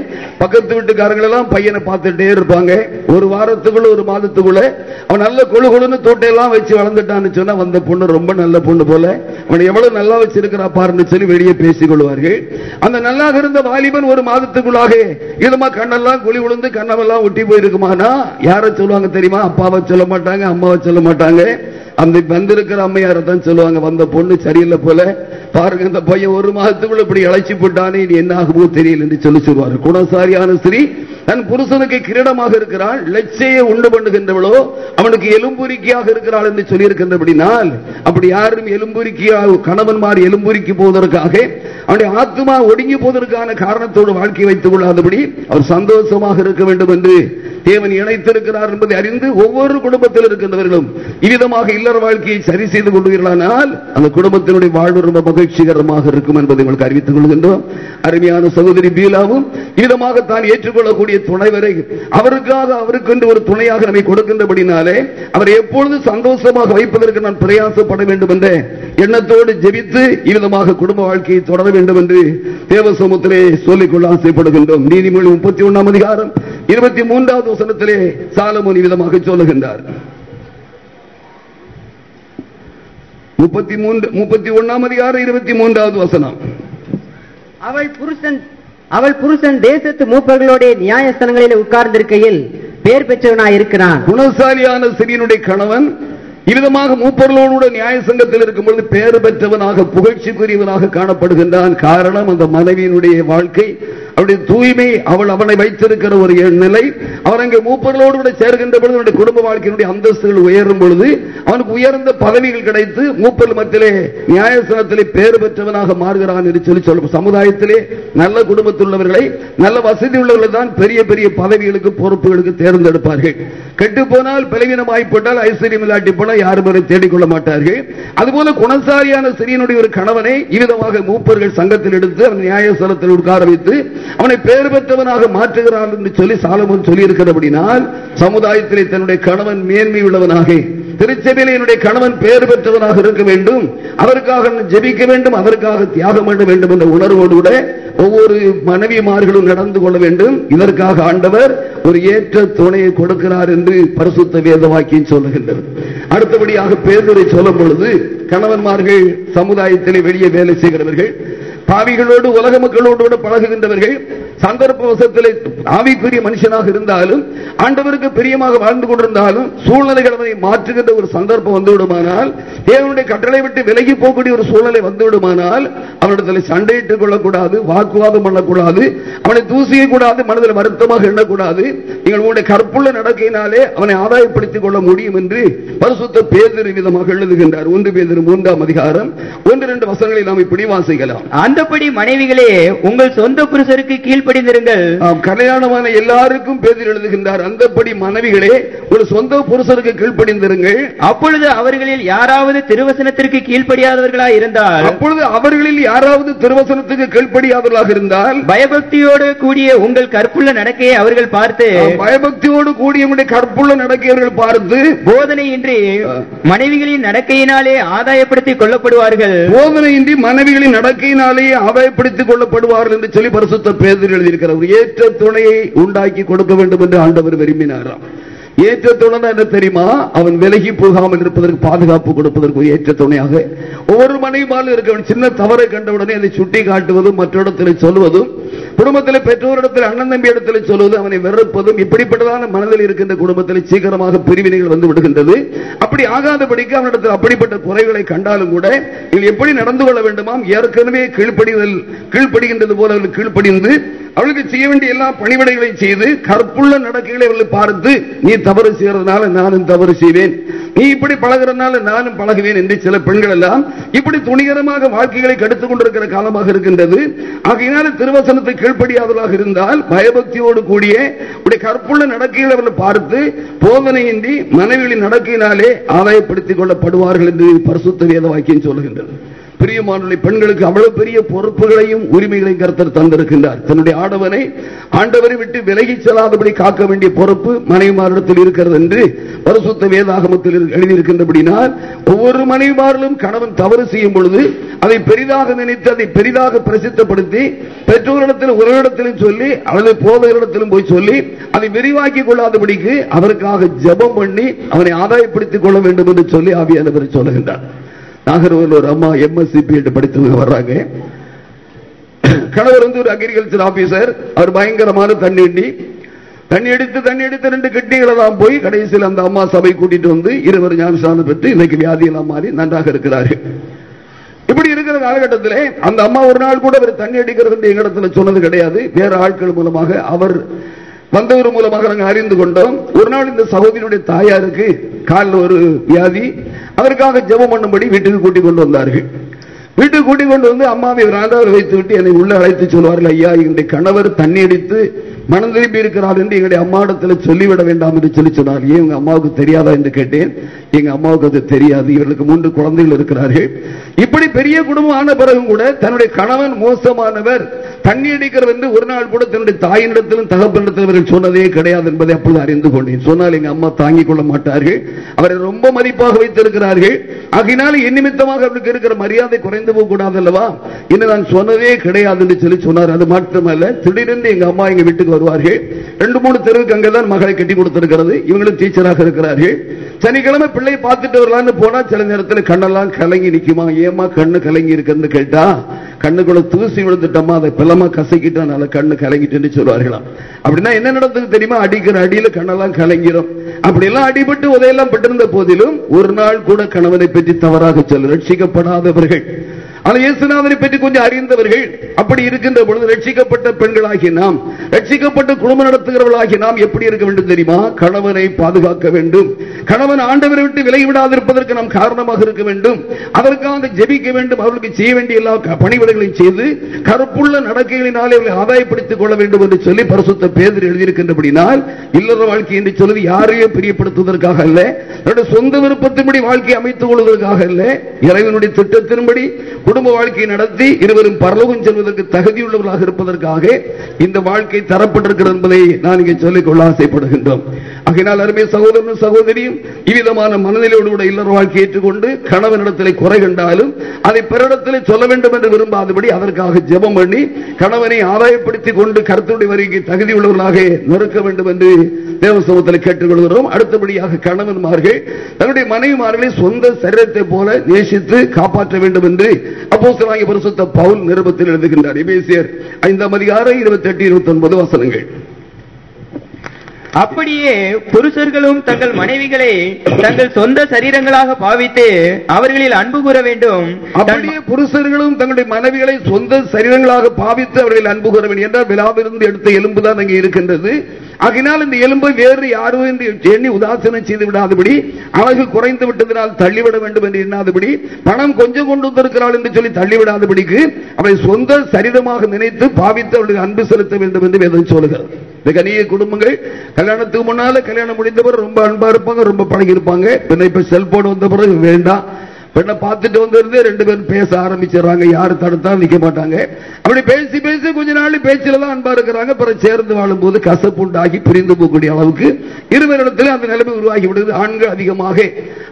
பக்கத்து வீட்டுக்காரங்கள் எல்லாம் பையனை பார்த்துட்டே இருப்பாங்க. ஒரு வாரத்துக்குள்ள ஒரு மாதத்துக்குள்ள. அவன் நல்ல கொழு கொழுன்னு தோட்டையெல்லாம் வச்சு வளர்ந்துட்டான்னு சொன்னா வந்த பொண்ணு ரொம்ப நல்ல பொண்ணு போல. அவன் எவ்வளவு நல்லா வச்சிருக்கிறா பாருன்னு சொல்லி வெளியே பேசிக் கொள்வார்கள். அந்த நல்லாக இருந்த வாலிபன் ஒரு மாதத்துக்குள்ளாக இதுமா கண்ணெல்லாம் குழி விழுந்து கண்ணமெல்லாம் ஒட்டி போயிருக்குமானா யாரை சொல்லுவாங்க தெரியுமா? அப்பாவை சொல்ல மாட்டாங்க அம்மாவை சொல்ல மாட்டாங்க. அந்த வந்திருக்கிற அம்மையாரை தான் சொல்லுவாங்க வந்த பொண்ணு சரியில்லை போல. பாருங்க இந்த பையன் ஒரு மாதத்துக்குள்ள இப்படி இழைச்சி போட்டானே இனி என்ன ஆகுமோ தெரியல என்று சொல்லி சொல்வார். குணசாரியான ஸ்திரீ தன் புருஷனுக்கு கிரீடமாக இருக்கிறாள் லட்சையை உண்டு பண்ணுகின்றவளோ அவனுக்கு எலும்புரிக்கியாக இருக்கிறாள் என்று சொல்லியிருக்கின்றபடினால் அப்படி யாரும் எலும்புரிக்கியாக கணவன்மார் எலும்புரிக்கு போவதற்காக அவனுடைய ஆத்மா ஒடுங்கி போவதற்கான காரணத்தோடு வாழ்க்கை வைத்துக் கொள்ளாதபடி அவர் சந்தோஷமாக இருக்க வேண்டும் என்று தேவன் இணைத்திருக்கிறார் என்பதை அறிந்து ஒவ்வொரு குடும்பத்தில் இருக்கின்றவர்களும் இவ்விதமாக இல்லற வாழ்க்கையை சரி செய்து கொள்வீர்களானால் அந்த குடும்பத்தினுடைய வாழ்வு ரொம்ப மகிழ்ச்சிகரமாக இருக்கும் என்பதை உங்களுக்கு அறிவித்துக் கொள்கின்றோம். அருமையான சகோதரி பீலாவும் இவ்விதமாக தான் ஏற்றுக்கொள்ளக்கூடிய துணைவரை அவருக்காக அவருக்கென்று ஒரு துணையாக நம்மை கொடுக்கின்றபடினாலே அவரை எப்பொழுது சந்தோஷமாக வைப்பதற்கு நான் பிரயாசப்பட வேண்டும் என்ற எண்ணத்தோடு ஜெபித்து இவ்விதமாக குடும்ப வாழ்க்கையை தொடர வேண்டும் என்று தேவசமுத்திரே சொல்லிக்கொள்ள ஆசைப்படுகின்றோம். நீதிமொழி முப்பத்தி ஒண்ணாம் அதிகாரம் இருபத்தி மூன்றாவது வசனத்திலே சாலமோன் விதமாக சொல்லுகின்றார். முப்பத்தி மூன்று முப்பத்தி ஒண்ணாம் அதிகாரம் இருபத்தி மூன்றாவது வசனம். அவள் புருஷன் அவள் புருஷன் தேசத்து மூப்பர்களோட நியாயஸ்தலங்களில் உட்கார்ந்திருக்கையில் பேர் பெற்றவனாய் இருக்கிறான். குணசாலியான சிறியனுடைய கணவன் இவ்விதமாக மூப்பர்களோடு நியாய சங்கத்தில் இருக்கும் பொழுது பேறு பெற்றவனாக புகழ்ச்சிக்குரியவனாக காணப்படுகின்றான். காரணம் அந்த மனைவியினுடைய வாழ்க்கை அவருடைய தூய்மை அவள் அவனை வைத்திருக்கிற ஒரு நிலை. அவன் அங்கே மூப்பர்களோடு கூட சேர்கின்ற பொழுது அவனுடைய குடும்ப வாழ்க்கையினுடைய அந்தஸ்துகள் உயரும் பொழுது அவனுக்கு உயர்ந்த பதவிகள் கிடைத்து மூப்பர் மத்தியிலே நியாயசனத்திலே பேறு பெற்றவனாக மாறுகிறான் என்று சொல்லி சொல்லும் சமுதாயத்திலே நல்ல குடும்பத்தில் உள்ளவர்களை நல்ல வசதி உள்ளவர்கள் தான் பெரிய பெரிய பதவிகளுக்கு பொறுப்புகளுக்கு தேர்ந்தெடுப்பார்கள். கெட்டு போனால் பலவீனமாய்ப்பட்டால் ஐஸ்வர்யம் இல்லாட்டி போனால் யாரும் அவரை தேடிக்கொள்ள மாட்டார்கள். அதுபோல குணசாரியான சிறியனுடைய ஒரு கணவனை இவ்விதமாக மூப்பர்கள் சங்கத்தில் எடுத்து அவன் நியாயசனத்தில் உட்கார வைத்து அவனை பேர் பெற்றவனாக மாற்றுகிறான் என்று சொல்லி சாலமன் சொல்லியிருக்கிறபடினால் சமுதாயத்திலே தன்னுடைய கணவன் மேன்மை உள்ளவனாக திருச்சபையில் என்னுடைய கணவன் பேர் பெற்றவனாக இருக்க வேண்டும் அவருக்காக ஜெபிக்க வேண்டும் அவருக்காக தியாகம் பண்ண வேண்டும் என்ற உணர்வோடு கூட ஒவ்வொரு மனைவிமார்களும் நடந்து கொள்ள வேண்டும். இதற்காக ஆண்டவர் ஒரு ஏற்ற துணையை கொடுக்கிறார் என்று பரிசுத்த வேத வாக்கியம் சொல்லுகின்றது. அடுத்தபடியாக பேருரை சொல்லும் பொழுது கணவன்மார்கள் சமுதாயத்திலே வெளியே வேலை செய்கிறவர்கள் பாவிகளோடு உலக மக்களோடு பழகுகின்றவர்கள் சந்தர்ப்ப வசத்திலே ஆவிக்குரிய மனுஷனாக இருந்தாலும் ஆண்டவருக்கு பிரியமாக வாழ்ந்து கொண்டிருந்தாலும் சூழ்நிலைகள் அவனை மாற்றுகின்ற ஒரு சந்தர்ப்பம் வந்துவிடுமானால் தேவனுடைய கட்டளை விட்டு விலகி போகக்கூடிய ஒரு சூழ்நிலை வந்துவிடுமானால் அவனிடத்தில் சண்டையிட்டுக் கொள்ளக்கூடாது வாக்குவாதம் பண்ணக்கூடாது அவனை தூசிய கூடாது மனதில் வருத்தமாக எண்ணக்கூடாது. நீங்கள் உங்களுடைய கற்புள்ள நடக்கையினாலே அவனை ஆதாயப்படுத்திக் கொள்ள முடியும் என்று பரிசுத்த பேதிரு விதமாக எழுதுகின்றார். ஒன்று பேதிரு மூன்றாம் அதிகாரம். ஒன்று ரெண்டு வசனங்களை நாம் இப்படி வாசிக்கலாம். அந்தபடி மனைவிகளே உங்கள் சொந்த புருஷருக்கு கீழ்ப்படிந்திருங்கள் கல்யாணமான எல்லாருக்கும் பேதில் எழுதுகின்றார் அந்தப்படி மனைவிகளே ஒரு சொந்த புருஷருக்கு கீழ்ப்படிந்திருங்கள். அப்பொழுது அவர்களில் யாராவது திருவசனத்திற்கு கீழ்ப்படியாதவர்களாய் இருந்தால் அப்பொழுது அவர்களில் யாராவது திருவசனத்துக்கு கீழ்ப்படியாதவர்களாக இருந்தால் பயபக்தியோடு கூடிய உங்கள் கற்புள்ள நடக்கையை அவர்கள் பார்த்து பயபக்தியோடு கூடியவனுடைய கற்புள்ள நடக்கையவர்கள் பார்த்து போதனையின்றி மனைவிகளின் நடக்கையினாலே ஆதாயப்படுத்திக் கொள்ளப்படுவார்கள். போதனையின்றி மனைவிகளின் நடக்கையினாலேயே ஆதாயப்படுத்திக் கொள்ளப்படுவார்கள் என்று சொல்லி பரிசுத்த பேதர் எழுதியிருக்கிறார் ஒரு ஏற்ற துணையை உண்டாக்கி கொடுக்க வேண்டும் என்று ஆண்டவர் விரும்பினாராம். ஏற்ற துணை என்ன தெரியுமா? அவன் விலகி போகாமல் இருப்பதற்கு பாதுகாப்பு கொடுப்பதற்கு ஒரு ஏற்ற துணையாக. ஒவ்வொரு மனைவிமாலும் இருக்கவன் சின்ன தவறை கண்டவுடனே அதை சுட்டி காட்டுவதும் மற்றொடத்தில் சொல்வதும் குடும்பத்தில் பெற்றோரிடத்தில் அண்ணன் தம்பி இடத்தில் சொல்வது அவனை வெறுப்பதும் இப்படிப்பட்டதான மனதில் இருக்கின்ற குடும்பத்தில் சீக்கிரமாக பிரிவினைகள் வந்து விடுகின்றது. அப்படி ஆகாதபடிக்கு அவனிடத்தில் அப்படிப்பட்ட குறைகளை கண்டாலும் கூட இவள் எப்படி நடந்து கொள்ள வேண்டுமாம்? ஏற்கனவே கீழ்ப்படிதல் கீழ்ப்படுகின்றது போல அவர்கள் கீழ்ப்படிந்து அவளுக்கு செய்ய வேண்டிய எல்லா பணிவிடைகளை செய்து கற்புள்ள நடக்கைகளை அவர்கள் பார்த்து நீ தவறு செய்யறதுனால நானும் தவறு செய்வேன். நீ இப்படி பழகிறதுனால நானும் பழகுவேன் என்று சில பெண்கள் எல்லாம் இப்படி துணிகரமாக வாழ்க்கைகளை கெடுத்துக் கொண்டிருக்கிற காலமாக இருக்கின்றது. ஆகையினால திருவசனத்தை கீழ்ப்படியாதவர்களாக இருந்தால் பயபக்தியோடு கூடிய உடைய கற்புள்ள நடக்கையில் அவர்கள் பார்த்து போதனையின்றி மனைவிகளின் நடக்கையினாலே ஆதாயப்படுத்திக் கொள்ளப்படுவார்கள் என்று பரிசுத்த வேத வாக்கியம் சொல்லுகின்றது. பிரியமானுடைய பெண்களுக்கு அவ்வளவு பெரிய பொறுப்புகளையும் உரிமைகளையும் கருத்தர் தந்திருக்கின்றார். தன்னுடைய ஆடவனை ஆண்டவரை விட்டு விலகி செல்லாதபடி காக்க வேண்டிய பொறுப்பு மனைவிமாரிடத்தில் இருக்கிறது என்று பரிசுத்த வேதாகமத்தில் எழுதியிருக்கின்றபடினால் ஒவ்வொரு மனைவிமாரிலும் கணவன் தவறு செய்யும் பொழுது அதை பெரிதாக நினைத்து அதை பெரிதாக பிரசித்தப்படுத்தி பெற்றோரிடத்தில் உறவிடத்திலும் சொல்லி அல்லது போதையிடத்திலும் போய் சொல்லி அதை விரிவாக்கி கொள்ளாதபடிக்கு அவருக்காக ஜெபம் பண்ணி அவனை ஆதாயப்படுத்திக் கொள்ள வேண்டும் என்று சொல்லி ஆவியானவர் சொல்லுகின்றார். நாகர்கோவில் ஒரு அம்மா எம்எஸ்சி பிஎட் படித்தவங்க வர்றாங்க. கணவர் வந்து ஒரு அக்ரிகல்ச்சர் ஆபீசர் அவர் பயங்கரமான தண்ணி எண்ணி தண்ணி அடித்து தண்ணி எடுத்து ரெண்டு கிட்னிகளை தான் போய் கடைசியில் அந்த அம்மா சபை கூட்டிட்டு வந்து இருவர் ஞானஸ்தானம் பெற்று இன்னைக்கு வியாதியெல்லாம் மாறி நன்றாக இருக்கிறார்கள் இப்படி இருக்கிற காலகட்டத்திலே அந்த அம்மா ஒரு நாள் கூட அவர் தண்ணி அடிக்கிறது என்று எங்களிடத்துல சொன்னது கிடையாது. வேற ஆட்கள் மூலமாக அவர் வந்தவர் மூலமாக நாங்கள் அறிந்து கொண்டோம். ஒரு நாள் இந்த சகோதரியுடைய தாயாருக்கு காலில் ஒரு வியாதி. அதற்காக ஜெபம் பண்ணும்படி வீட்டுக்கு கூட்டிக் கொண்டு வந்தார்கள். வீட்டுக்கு கூட்டிக் கொண்டு வந்து அம்மாவை ராண்டாவில் வைத்து விட்டு என்னை உள்ள அழைத்து சொல்வார்கள் ஐயா என்னுடைய கணவர் தண்ணி அடித்து மனம் திரும்பி இருக்கிறார் என்று எங்களுடைய அம்மாவிடத்தில் சொல்லிவிட வேண்டாம் என்று சொல்லி சொன்னார். ஏன் எங்க அம்மாவுக்கு தெரியாதா என்று கேட்டேன். எங்க அம்மாவுக்கு அது தெரியாது. இவர்களுக்கு மூன்று குழந்தைகள் இருக்கிறார்கள். இப்படி பெரிய குடும்பம் ஆன பிறகும் கூட தன்னுடைய கணவன் மோசமானவர் தண்ணி அடிக்கிறது என்று ஒரு நாள் கூட தன்னுடைய தாயினிடத்திலும் தகப்பனிடத்திலும் இவர்கள் சொன்னதே கிடையாது என்பதை அப்பொழுது அறிந்து கொண்டேன். சொன்னால் எங்க அம்மா தாங்கிக் கொள்ள மாட்டார்கள். அவரை ரொம்ப மதிப்பாக வைத்திருக்கிறார்கள். ஆகினால் என் நிமித்தமாக அவருக்கு இருக்கிற மரியாதை குறைந்து போக கூடாது அல்லவா? என்ன நான் சொன்னதே கிடையாது என்று சொல்லி சொன்னார். அது மாத்திரமல்ல. திடீரென்று எங்க அம்மா எங்க வீட்டுக்கு வருவார்கள். ரெண்டு மூணு தெருவுக்கு அங்கதான் மகளை கட்டி கொடுத்திருக்கிறது. இவங்களும் டீச்சராக இருக்கிறார்கள். சனிக்கிழமை பிள்ளை பார்த்துட்டு வரலான்னு போனா சில நேரத்தில் கண்ணெல்லாம் கலங்கி நிக்குமா? ஏமா கண்ணு கலங்கி இருக்குன்னு கேட்டா கண்ணுக்குள்ள தூசி விழுந்துட்டோமா அதை பிள்ளமா கசக்கிட்டு அதனால கண்ணு கலங்கிட்டுன்னு சொல்லுவார்களாம். அப்படின்னா என்ன நடந்தது தெரியுமா? அடிக்கிற அடியில கண்ணெல்லாம் கலங்கிரும். அப்படி எல்லாம் அடிபட்டு உதையெல்லாம் பட்டிருந்த போதிலும் ஒரு நாள் கூட கணவனை பற்றி தவறாக சொல்ல ரட்சிக்கப்படாதவர்கள். ஆனால் இயேசுநாதரை பற்றி கொஞ்சம் அறிந்தவர்கள் அப்படி இருக்கின்ற பொழுது ரட்சிக்கப்பட்ட பெண்களாகி நாம் ரட்சிக்கப்பட்ட குடும்பம் நடத்துகிறவர்களாகி நாம் எப்படி இருக்க வேண்டும் தெரியுமா? கணவனை பாதுகாக்க வேண்டும். கணவன் ஆண்டவரை விட்டு விலகிவிடாதிருப்பதற்கு நாம் காரணமாக இருக்க வேண்டும். அதற்காக ஜெபிக்க வேண்டும். அவர்களுக்கு செய்ய வேண்டிய எல்லா க- பணிவிடைகளையும் செய்து கருப்புள்ள நடக்கைகளினாலே அவர்களை ஆதாயப்படுத்திக் கொள்ள வேண்டும் என்று சொல்லி பரிசுத்த பேதர் எழுதியிருக்கின்றபடினால் இல்லற வாழ்க்கை என்று சொல்வது யாரையும் பிரியப்படுத்துவதற்காக அல்ல சொந்த விருப்பத்தின்படி வாழ்க்கையை அமைத்துக் கொள்வதற்காக அல்ல இறைவனுடைய திட்டத்தின்படி குடும்ப வாழ்க்கையை நடத்தி இருவரும் பரலோகம் செல்வதற்கு தகுதியுள்ளவர்களாக இருப்பதற்காக இந்த வாழ்க்கை தரப்பட்டிருக்கிறது என்பதை நான் இங்கே சொல்லிக்கொள்ள ஆசைப்படுகின்றோம். ஆகையினால் அருமை சகோதரனும் சகோதரியும் இவ்விதமான மனநிலையோடு கூட இல்லற வாழ்க்கை ஏற்றுக்கொண்டு கணவனிடத்திலே குறை கண்டாலும் அதை பிறரிடத்திலே சொல்ல வேண்டும் என்று விரும்பாதபடி அதற்காக ஜெபம் பண்ணி கணவனை ஆதாயப்படுத்திக் கொண்டு கருத்துடைய வருகை தகுதியுள்ளவர்களாக நொறுக்க வேண்டும் என்று தேவசமூகத்தில் கேட்டுக்கொள்கிறோம். அடுத்தபடியாக கணவன்மார்கள் தன்னுடைய மனைவிமார்களை சொந்த சரீரத்தை போல நேசித்து காப்பாற்ற வேண்டும் என்று அப்போஸ்தலனாகிய பரிசுத்த பவுல் நிருபத்தில் எழுதுகின்றார். எபேசியர் ஐந்தாம் அதிகாரம் இருபத்தி எட்டு இருபத்தி ஒன்பது வசனங்கள். அப்படியே புருஷர்களும் தங்கள் மனைவிகளை தங்கள் சொந்த சரீரங்களாக பாவித்து அவர்களில் அன்பு கூற வேண்டும். அப்படியே புருஷர்களும் தங்களுடைய மனைவிகளை சொந்த சரீரங்களாக பாவித்து அவர்கள் அன்பு கூற வேண்டும் என்றால் விழாவிலிருந்து எடுத்த எலும்பு தான் அங்கே இருக்கின்றது. ஆகினால் இந்த எலும்பை வேறு யாரும் என்று எண்ணி உதாசீனம் செய்து விடாதபடி அழகு குறைந்து விட்டதனால் தள்ளிவிட வேண்டும் என்று எண்ணாதபடி பணம் கொஞ்சம் கொண்டு வந்திருக்கிறாள் என்று சொல்லி தள்ளிவிடாதபடிக்கு அவளை சொந்த சரீரமாக நினைத்து பாவித்து அவர்களுக்கு அன்பு செலுத்த வேண்டும் என்று வேதம் சொல்லுகிறது. இந்த கனிய குடும்பங்கள். கல்யாணத்துக்கு முன்னால கல்யாணம் முடிந்த பிறகு ரொம்ப அன்பா இருப்பாங்க ரொம்ப பழகி இருப்பாங்க இப்ப செல்போன் வந்த பிறகு வேண்டாம். பெண்ணை பார்த்துட்டு வந்திருந்தே ரெண்டு பேரும் பேச ஆரம்பிச்சிடறாங்க. யாரு தடுத்தா நிக்க மாட்டாங்க. அப்படி பேசி பேசி கொஞ்ச நாள் பேச்சில தான் அன்பா இருக்கிறாங்க. பிறகு சேர்ந்து வாழும்போது கசப்பு உண்டாகி பிரிந்து போகக்கூடிய அளவுக்கு இருவரிடத்தில் அந்த நிலைமை உருவாகி விடுது. ஆண்கள் அதிகமாக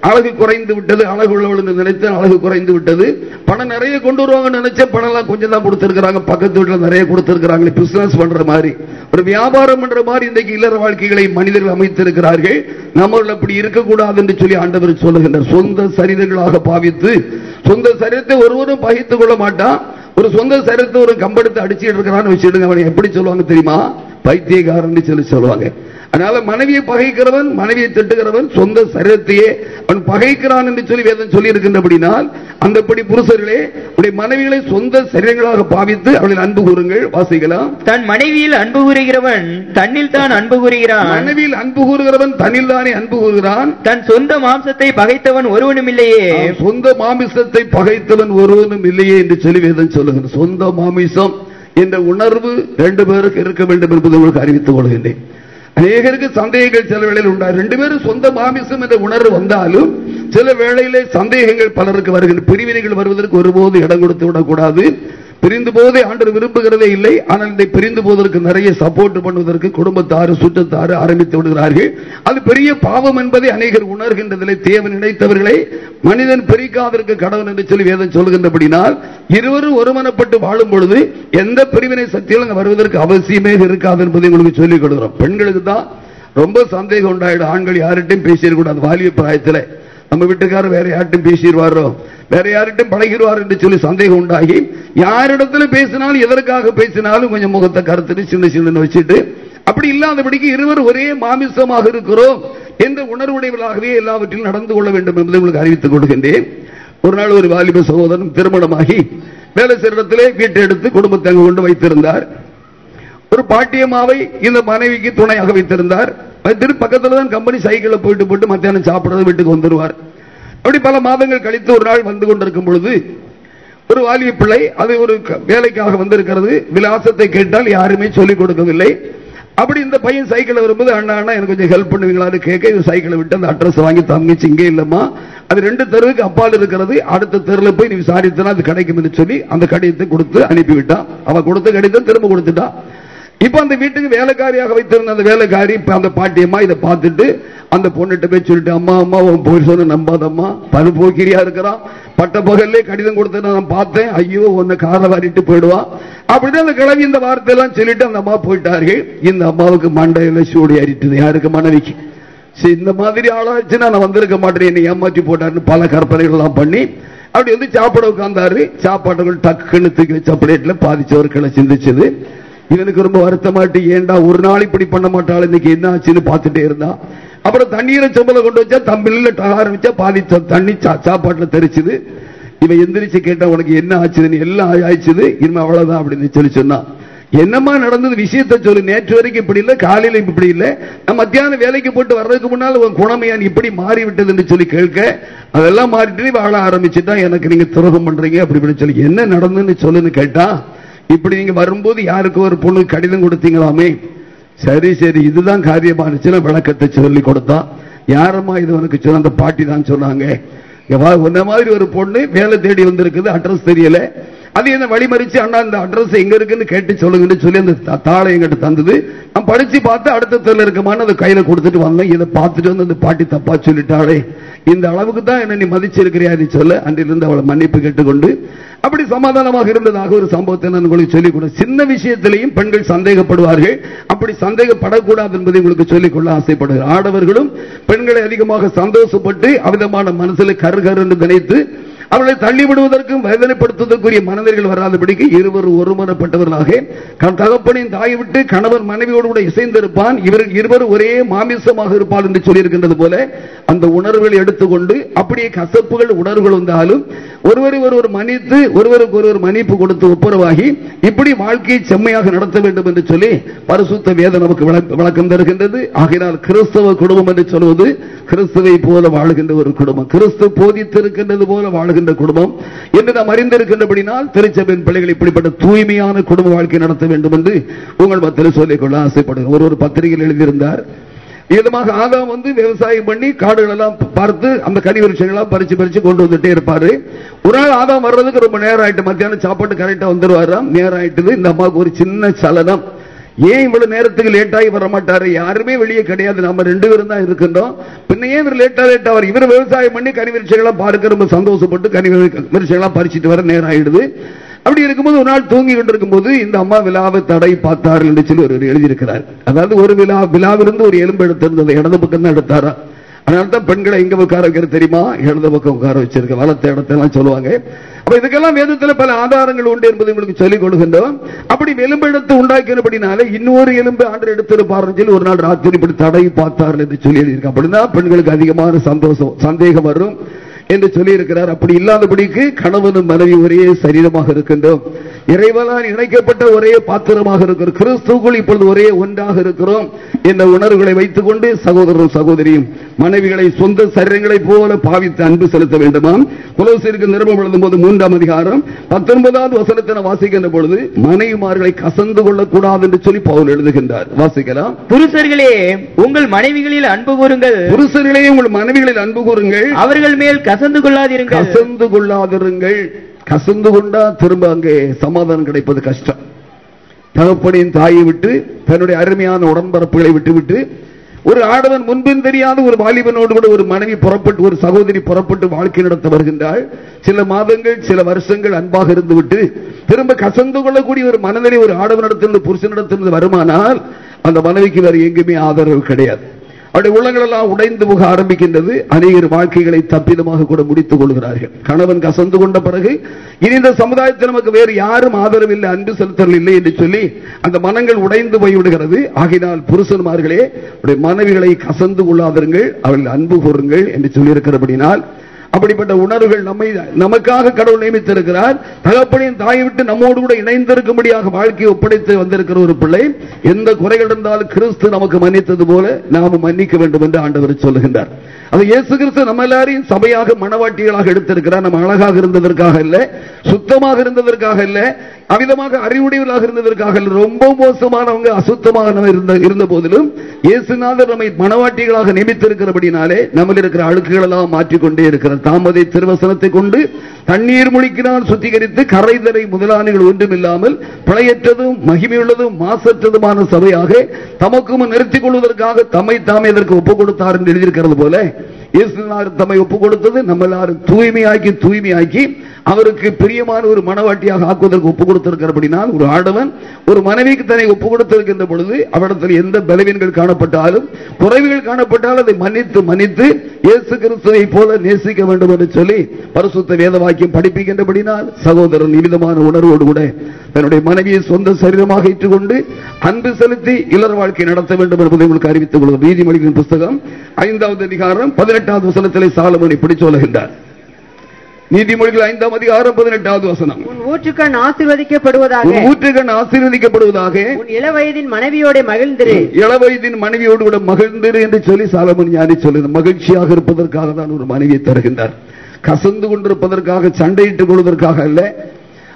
அழகு குறைந்து விட்டது. அழகு உள்ளவள் நினைத்து அழகு குறைந்து விட்டது. பணம் நிறைய கொண்டு வருவாங்கன்னு நினைச்ச பணம் எல்லாம் கொஞ்சம் தான் கொடுத்திருக்கிறாங்க. பக்கத்து வீட்டில் நிறைய கொடுத்திருக்கிறாங்க பிசினஸ் பண்ற மாதிரி. ஒரு வியாபாரம் பண்ற மாதிரி இன்றைக்கு இல்லற வாழ்க்கைகளை மனிதர்கள் அமைத்திருக்கிறார்கள். நம்மள அப்படி இருக்கக்கூடாது என்று சொல்லி ஆண்டவர் சொல்லுகின்றார். சொந்த சரிதங்களாக பாவித்து சொந்த சரித்து ஒருவரும் பகித்துக் கொள்ள மாட்டான். ஒரு சொந்த சரித்து ஒரு கம்பெடுத்து அடிச்சுட்டு இருக்கிறான்னு வச்சுடுங்க அவனை எப்படி சொல்லுவாங்க தெரியுமா? பைத்தியக்காரன் சொல்லி சொல்லுவாங்க. அதனால மனைவியை பகைக்கிறவன் மனைவியை திட்டுகிறவன் சொந்த சரீரத்தையே அவன் பகைக்கிறான் என்று சொல்லி வேதம் சொல்லி இருக்கின்றபடினால் அந்தப்படி புருஷர்களே உடைய மனைவிகளை சொந்த சரீரங்களாக பாவித்து அவளில் அன்பு கூறுங்கள் வாசிக்கலாம். தன் மனைவியில் அன்பு கூறுகிறவன் தன்னில் தான் அன்பு கூறுகிறான். மனைவியில் அன்பு கூறுகிறவன் தன்னில் தானே அன்பு கூறுகிறான். தன் சொந்த மாம்சத்தை பகைத்தவன் ஒருவனும் இல்லையே. சொந்த மாமிசத்தை பகைத்தவன் ஒருவனும் இல்லையே என்று சொல்லி வேதம் சொல்லுகிறது. சொந்த மாமிசம் என்ற உணர்வு ரெண்டு பேருக்கு இருக்க வேண்டும் என்பதை உங்களுக்கு அறிவித்துக் கொள்கின்றேன். அநேகருக்கு சந்தேகங்கள் சில வேளையில் உண்டா ரெண்டு பேரும் சொந்த மாமிசம் என்ற உணர்வு வந்தாலும் சில வேளையிலே சந்தேகங்கள் பலருக்கு வருகின்ற பிரிவினைகள் வருவதற்கு ஒருபோது இடம் கொடுத்து விடக்கூடாது. பிரிந்து போவதை ஆண்டர் விரும்புகிறதே இல்லை. ஆனால் இதை பிரிந்து போவதற்கு நிறைய சப்போர்ட் பண்ணுவதற்கு குடும்பத்தாறு சுற்றத்தாறு ஆரம்பித்து விடுகிறார்கள். அது பெரிய பாவம் என்பதை அநேகர் உணர்கின்றதில்லை. தேவன் நினைத்தவர்களை மனிதன் பிரிக்காதற்கு கடவுள் என்று சொல்லி வேதம் சொல்கின்றபடினால் இருவரும் ஒருமனப்பட்டு வாழும் பொழுது எந்த பிரிவினை சக்தியில் வருவதற்கு அவசியமே இருக்காது என்பதை உங்களுக்கு சொல்லிக் கொடுக்கிறோம். பெண்களுக்கு தான் ரொம்ப சந்தேகம் உண்டாயிடும். ஆண்கள் யார்கிட்டையும் பேசிடக்கூடாது. வாலிய பிராயத்தில். நம்ம வீட்டுக்காரர் வேற யார்ட்டும் பேசிடுவாரோ? வேற யார்ட்டும் பழகிடுவார் என்று சொல்லி சந்தேகம் உண்டாகி யாரிடத்துல பேசினாலும் எதற்காக பேசினாலும் கொஞ்சம் முகத்தை கருத்துட்டு சின்ன சின்ன வச்சுட்டு அப்படி இல்லாதபடிக்கு இருவர் ஒரே மாமிசமாக இருக்கிறோம் என்ற உணர்வுடையவர்களாகவே எல்லாவற்றிலும் நடந்து கொள்ள வேண்டும் என்பதை உங்களுக்கு அறிவித்துக் கொள்கின்றேன். ஒரு நாள் ஒரு வாலிப சகோதரன் திருமணமாகி வேலை செய்யறத்திலே வீட்டை எடுத்து குடும்பத்தை அங்கு கொண்டு வைத்திருந்தார். ஒரு பாட்டியம்மாவை இந்த மனைவிக்கு துணையாக வைத்திருந்தார். திரு பக்கத்துல தான் கம்பெனி சைக்கிளில் போயிட்டு போட்டு மத்தியானம் சாப்பிடுறது வீட்டுக்கு வந்துருவார். அப்படி பல மாதங்கள் கழித்து ஒரு நாள் வந்து கொண்டிருக்கும் பொழுது ஒரு வாலிய பிள்ளை அது ஒரு க- வேலைக்காக வந்திருக்கிறது விலாசத்தை கேட்டால் யாருமே சொல்லிக் கொடுக்கவில்லை. அப்படி இந்த பையன் சைக்கிளை வரும்போது அண்ணா அண்ணா எனக்கு கொஞ்சம் ஹெல்ப் பண்ணுவீங்களான்னு கேட்க இது சைக்கிளை விட்டு அந்த அட்ரஸ் வாங்கி தங்கிச்சு இங்கே இல்லம்மா. அது ரெண்டு தெருவுக்கு அப்பால் இருக்கிறது அடுத்த தெருவில் போய் நீ விசாரித்தனா அது கிடைக்கும் சொல்லி அந்த கடிதத்தை கொடுத்து அனுப்பிவிட்டான். அவன் கொடுத்த கடிதம் திரும்ப கொடுத்துட்டான் இப்ப அந்த வீட்டுக்கு வேலைக்காரியாக வைத்திருந்த அந்த வேலைக்காரி இப்ப அந்த பாட்டியம்மா இதை பார்த்துட்டு அந்த பொண்ணுகிட்ட போய் சொல்லிட்டு அம்மா அம்மா உன் போய் சொன்ன நம்பாதம்மா. பரு போக்கிரியா இருக்கிறான். பட்ட பகல்லே கடிதம் கொடுத்து நான் பார்த்தேன். ஐயோ உன்னை காரை வாரிட்டு போயிடுவான் அப்படிதான் அந்த கிழவி இந்த வார்த்தையெல்லாம் சொல்லிட்டு அந்த அம்மா போயிட்டார்கள். இந்த அம்மாவுக்கு மண்டையில சூடி அரிட்டுது யாருக்கு மனைவிக்கு? சரி இந்த மாதிரி ஆளாச்சுன்னா நான் வந்திருக்க மாட்டேன். என்னை ஏமாற்றி போட்டாருன்னு பல கற்பனைகள் எல்லாம் பண்ணி அப்படி வந்து சாப்பிட உட்கார்ந்தாரு. சாப்பாடுகள் டக்குன்னு தூக்கி வச்ச பிளேட்ல பாதிச்சவர்களை சிந்திச்சது. இவனுக்கு ரொம்ப வருத்தமாட்டு ஏண்டா ஒரு நாள் இப்படி பண்ண மாட்டாள்? இன்னைக்கு என்ன ஆச்சுன்னு பார்த்துட்டே இருந்தான் அப்புறம் தண்ணீரை சொம்பல கொண்டு வச்சா தம்பில ஆரம்பிச்சா பாதி தண்ணி சா- சாப்பாட்டுல தெரிச்சுது இவன் எந்திரிச்சு கேட்டா உனக்கு என்ன ஆச்சுதுன்னு எல்லாம் ஆயிடுச்சுது இனிமே அவ்வளவுதான் அப்படின்னு சொல்லி சொன்னான் என்னம்மா நடந்தது? விஷயத்த சொல்லு. நேற்று வரைக்கும் இப்படி இல்லை. காலையில இப்படி இல்லை. நான் மத்தியானம் வேலைக்கு போட்டு வர்றதுக்கு முன்னால் உன் குணமையான் இப்படி மாறி விட்டதுன்னு சொல்லி கேட்க அதெல்லாம் மாறிட்டு வாழ ஆரம்பிச்சுட்டா எனக்கு நீங்க துரோகம் பண்றீங்க அப்படி இப்படி சொல்லி என்ன நடந்துன்னு சொல்லுன்னு கேட்டா இப்படி நீங்க வரும்போது யாருக்கு ஒரு பொண்ணு கடிதம் கொடுத்தீங்களாமே? சரி சரி இதுதான் காரியமானுச்சுன்னு விளக்கத்தை சொல்லி கொடுத்தா யாரம்மா இது உனக்கு சொன்ன அந்த பாட்டி தான் சொன்னாங்க? உன்ன மாதிரி ஒரு பொண்ணு வேலை தேடி வந்திருக்குது அட்ரஸ் தெரியல. அது என்ன வழிமறிச்சு அண்ணா இந்த அட்ரஸ் எங்க இருக்குன்னு கேட்டு சொல்லுங்கன்னு சொல்லி அந்த தாளை எங்கிட்ட தந்தது. நான் படிச்சு பார்த்து அடுத்த தெருல இருக்கமான அதை கையில கொடுத்துட்டு வந்தேன். இதை பார்த்துட்டு வந்து அந்த பாட்டி தப்பா சொல்லிட்டாளே. இந்த அளவுக்கு தான் என்ன நீ மதிச்சிருக்கிறியா நீ சொல்ல அன்றிலிருந்து அவளை மன்னிப்பு கேட்டுக்கொண்டு அப்படி சமாதானமாக இருந்ததாக ஒரு சம்பவத்தை நான் உங்களுக்கு சொல்லிக் கொடு சின்ன விஷயத்திலையும் பெண்கள் சந்தேகப்படுவார்கள். அப்படி சந்தேகப்படக்கூடாது என்பதை உங்களுக்கு சொல்லிக்கொள்ள ஆசைப்படுகிறார் ஆடவர்களும் பெண்களை அதிகமாக சந்தோஷப்பட்டு அவிதமான மனசில் கருகருன்னு நினைத்து அவர்களை தள்ளிவிடுவதற்கும் வேதனைப்படுத்துவதற்குரிய மனதிர்கள் வராதபடிக்கு இருவர் ஒருமனப்பட்டவர்களாக தகப்பனின் தாயை விட்டு கணவர் மனைவியோடு கூட இசைந்திருப்பான். இவர் இருவர் ஒரே மாமிசமாக இருப்பார் என்று சொல்லியிருக்கின்றது போல அந்த உணர்வுகளை எடுத்துக்கொண்டு அப்படியே கசப்புகள் உணர்வுகள் வந்தாலும் ஒருவரை ஒருவர் மன்னித்து ஒருவருக்கு ஒருவர் மன்னிப்பு கொடுத்து ஒப்புரவாகி இப்படி வாழ்க்கையை செம்மையாக நடத்த வேண்டும் என்று சொல்லி பரிசுத்த வேதம் நமக்கு விளக்கம் தருகின்றது. ஆகினால் கிறிஸ்தவ குடும்பம் என்று சொல்வது கிறிஸ்துவை போல வாழுகின்ற ஒரு குடும்பம். கிறிஸ்து போதித்திருக்கின்றது போல வாழ்கின்ற குடும்பம். என்று நாம் அறிந்திருக்கின்றபடினால் திருச்சபையின் பிள்ளைகள் இப்படிப்பட்ட தூய்மையான குடும்ப வாழ்க்கை நடத்த வேண்டும் என்று உங்கள் மத்தியில் சொல்லிக்கொள்ள ஆசைப்படுகிறேன். ஒரு ஒரு பத்திரிகையில் எழுதியிருந்தார். விதமாக ஆதாம் வந்து விவசாயம் பண்ணி காடுகள் எல்லாம் பார்த்து அந்த கனி விருட்சங்கள்லாம் பறிச்சு பறிச்சு கொண்டு வந்துட்டே இருப்பாரு. ஒரு நாள் ஆதாம் வர்றதுக்கு ரொம்ப நேரம் ஆயிட்டு மத்தியானம் சாப்பாட்டு கரெக்டா வந்துருவாராம். நேரம் ஆயிட்டு இந்த அம்மாவுக்கு ஒரு சின்ன சலனம். ஏன் இவ்வளவு நேரத்துக்கு லேட்டாகி வர மாட்டாரு யாருமே வெளியே கிடையாது. நம்ம ரெண்டு பேரும் தான் இருக்கின்றோம். பின்ன ஏன் இவர் லேட்டா லேட் இவர் விவசாயம் பண்ணி கனி விரிச்சைகளாம் பார்க்க ரொம்ப சந்தோஷப்பட்டு கனி விரிச்சைகளாம் பறிச்சிட்டு வர நேரம் ஆயிடுது. அப்படி இருக்கும்போது ஒரு நாள் தூங்கி கொண்டிருக்கும் போது இந்த அம்மா விழாவை தடை பார்த்தார்கள் என்று சொல்லி ஒரு எழுதியிருக்கிறார். அதாவது ஒரு விழா விழாவிலிருந்து ஒரு எலும்பு எடுத்திருந்தது. இடது பக்கம் தான் எடுத்தாரா? அதனால தான் பெண்களை எங்க உட்கார வைக்கிறது தெரியுமா? இடது பக்கம் உட்கார வச்சிருக்க வளர்த்த இடத்தெல்லாம் சொல்லுவாங்க. அப்ப இதுக்கெல்லாம் வேதத்துல பல ஆதாரங்கள் உண்டு என்பதை உங்களுக்கு சொல்லிக் கொடுக்கின்றோம். அப்படி எலும்பு எடுத்து உண்டாக்கினபடினால இன்னொரு எலும்பு ஆண்டு எடுத்திருப்பாருன்னு சொல்லி ஒரு நாள் ராத்திரி இப்படி தடை பார்த்தார்கள் என்று சொல்லி எழுதியிருக்க. அப்படின்னா பெண்களுக்கு அதிகமான சந்தோஷம் சந்தேகம் வரும். என்று சொல்லி இருக்கிறார் அப்படி இல்லாதபடிக்கு கணவனும் மனைவி ஒரே சரீரமாக இருக்கின்றோம். இறைவனால் இணைக்கப்பட்ட ஒரே பாத்திரமாக இருக்கிறோம் கிறிஸ்துக்குள் இப்பொழுது ஒரே ஒன்றாக இருக்கிறோம் என்ற உணர்வுகளை வைத்துக் கொண்டு சகோதரரும் சகோதரியும் மனைவிகளை சொந்த சரீரங்களை போல பாவித்து அன்பு செலுத்த வேண்டுமாம் குலோசிற்கு நிருபம் எழுதும் போது மூன்றாம் அதிகாரம் பத்தொன்பதாவது வசனத்தின வாசிக்கின்ற பொழுது மனைவிமார்களை கசந்து கொள்ளக்கூடாது என்று சொல்லி பவுல் எழுதுகின்றார். வாசிக்கலாம். புருஷர்களே உங்கள் மனைவிகளில் அன்பு கூறுங்கள். புருஷர்களே உங்கள் மனைவிகளில் அன்பு கூறுங்கள். அவர்கள் மேல் கசந்து கொள்ளாதிருங்கள். கசந்து கொள்ளாதிருங்கள். கசந்து கொண்டா திரும்ப அங்கே சமாதானம் கிடைப்பது கஷ்டம். தகப்பனின் தாயை விட்டு தன்னுடைய அருமையான உடன்பரப்புகளை விட்டுவிட்டு ஒரு ஆடவன் முன்பின் தெரியாத ஒரு வாலிபனோடு கூட ஒரு மனைவி புறப்பட்டு ஒரு சகோதரி புறப்பட்டு வாழ்க்கை நடத்த வருகின்றாள். சில மாதங்கள் சில வருஷங்கள் அன்பாக இருந்துவிட்டு திரும்ப கசந்து கொள்ளக்கூடிய ஒரு மனநிலை ஒரு ஆடவனிடத்திலிருந்து புருஷனிடத்திலிருந்து வருமானால் அந்த மனைவிக்கு வேறு எங்குமே ஆதரவு கிடையாது. அவருடைய உள்ளங்கள் எல்லாம் உடைந்து போக ஆரம்பிக்கின்றது. அநேகர் வாழ்க்கைகளை தப்பிதமாக கூட முடித்துக் கொள்கிறார்கள். கணவன் கசந்து கொண்ட பிறகு இனி இந்த சமுதாயத்தில் நமக்கு வேறு யாரும் ஆதரவு இல்லை அன்பு செலுத்தல் இல்லை என்று சொல்லி அந்த மனங்கள் உடைந்து போய்விடுகிறது. ஆகினால் புருஷன்மார்களே மனைவிகளை கசந்து கொள்ளாதருங்கள் அவர்கள் அன்பு கூறுங்கள் என்று சொல்லியிருக்கிறபடினால் அப்படிப்பட்ட உணர்வுகள் நம்மை நமக்காக கடவுள் நியமித்திருக்கிறார். தகப்பனையும் தாயை விட்டு நம்மோடு கூட இணைந்திருக்கும்படியாக வாழ்க்கையை ஒப்படைத்து வந்திருக்கிற ஒரு பிள்ளை. எந்த குறைகள் இருந்தாலும் கிறிஸ்து நமக்கு மன்னித்தது போல நாம மன்னிக்க வேண்டும் என்று ஆண்டவர் சொல்லுகின்றார். அது இயேசு கிறிஸ்து நம்ம எல்லாரையும் சபையாக மனவாட்டிகளாக எடுத்திருக்கிறார். நம்ம அழகாக இருந்ததற்காக இல்ல சுத்தமாக இருந்ததற்காக இல்ல அமிதமாக அறிவுடையவர்களாக இருந்ததற்காக இல்ல. ரொம்ப மோசமானவங்க அசுத்தமாக இருந்த இருந்த போதிலும் இயேசுநாதர் நம்மை மனவாட்டிகளாக நியமித்திருக்கிறபடினாலே நம்ம இருக்கிற அழுக்குகள் எல்லாம் மாற்றிக்கொண்டே இருக்கிறார். தாமதை திருவசனத்தை கொண்டு தண்ணீர் முழிக்கினால் சுத்திகரித்து கரைதரை முதலாளிகள் ஒன்றுமில்லாமல் பிழையற்றதும் மகிமையுள்ளதும் மாசற்றதுமான சபையாக தமக்கும் நிறுத்திக் கொள்வதற்காக தம்மை தாமே இதற்கு ஒப்புக் கொடுத்தார் என்று எழுதியிருக்கிறது போல இயேசுநாதர் தம்மை ஒப்புக் கொடுத்தது நம்ம எல்லாரும் தூய்மையாக்கி தூய்மையாக்கி அவருக்கு பிரியமான ஒரு மனவாட்டியாக ஆக்குவதற்கு ஒப்புக் கொடுத்திருக்கிறபடினால் ஒரு ஆடவன் ஒரு மனைவிக்கு தன்னை ஒப்புக் கொடுத்திருக்கின்ற பொழுது அவரிடத்தில் எந்த பலவீனங்கள் காணப்பட்டாலும் குறைவுகள் காணப்பட்டாலும் அதை மன்னித்து மன்னித்து இயேசு கிறிஸ்துவை போல நேசிக்க வேண்டும் என்று சொல்லி பரிசுத்த வேத வாக்கியம் படிப்பிக்கின்றபடினால் சகோதரன் நிமிதமான உணர்வோடு கூட தன்னுடைய மனைவியை சொந்த சரீரமாக ஏற்றுக்கொண்டு அன்பு செலுத்தி இளர் வாழ்க்கை நடத்த வேண்டும் என்பதை உங்களுக்கு அறிவித்துக் கொள்வது நீதிமொழிகளின் புஸ்தகம் ஐந்தாவது அதிகாரம் பதினெட்டு பதினெட்டாவது வசனத்திலே சாலமன் இப்படி சொல்லுகின்றார். நீதிமொழிகள் ஐந்தாம் அதிகாரம் பதினெட்டாவது வசனம். உன் ஊற்றுக்கண் ஆசீர்வதிக்கப்படுவதாக. உன் ஊற்றுகண் ஆசீர்வதிக்கப்படுவதாக. உன் இளவயதின் மனைவியோட மகிழ்ந்திரு. இளவயதின் மனைவியோடு கூட மகிழ்ந்திரு என்று சொல்லி சாலமன் ஞானி சொல்லுகிறார் மகிழ்ச்சியாக இருப்பதற்காக தான் ஒரு மனைவியை தருகின்றார். கசந்து கொண்டிருப்பதற்காக சண்டையிட்டுக் கொள்வதற்காக அல்ல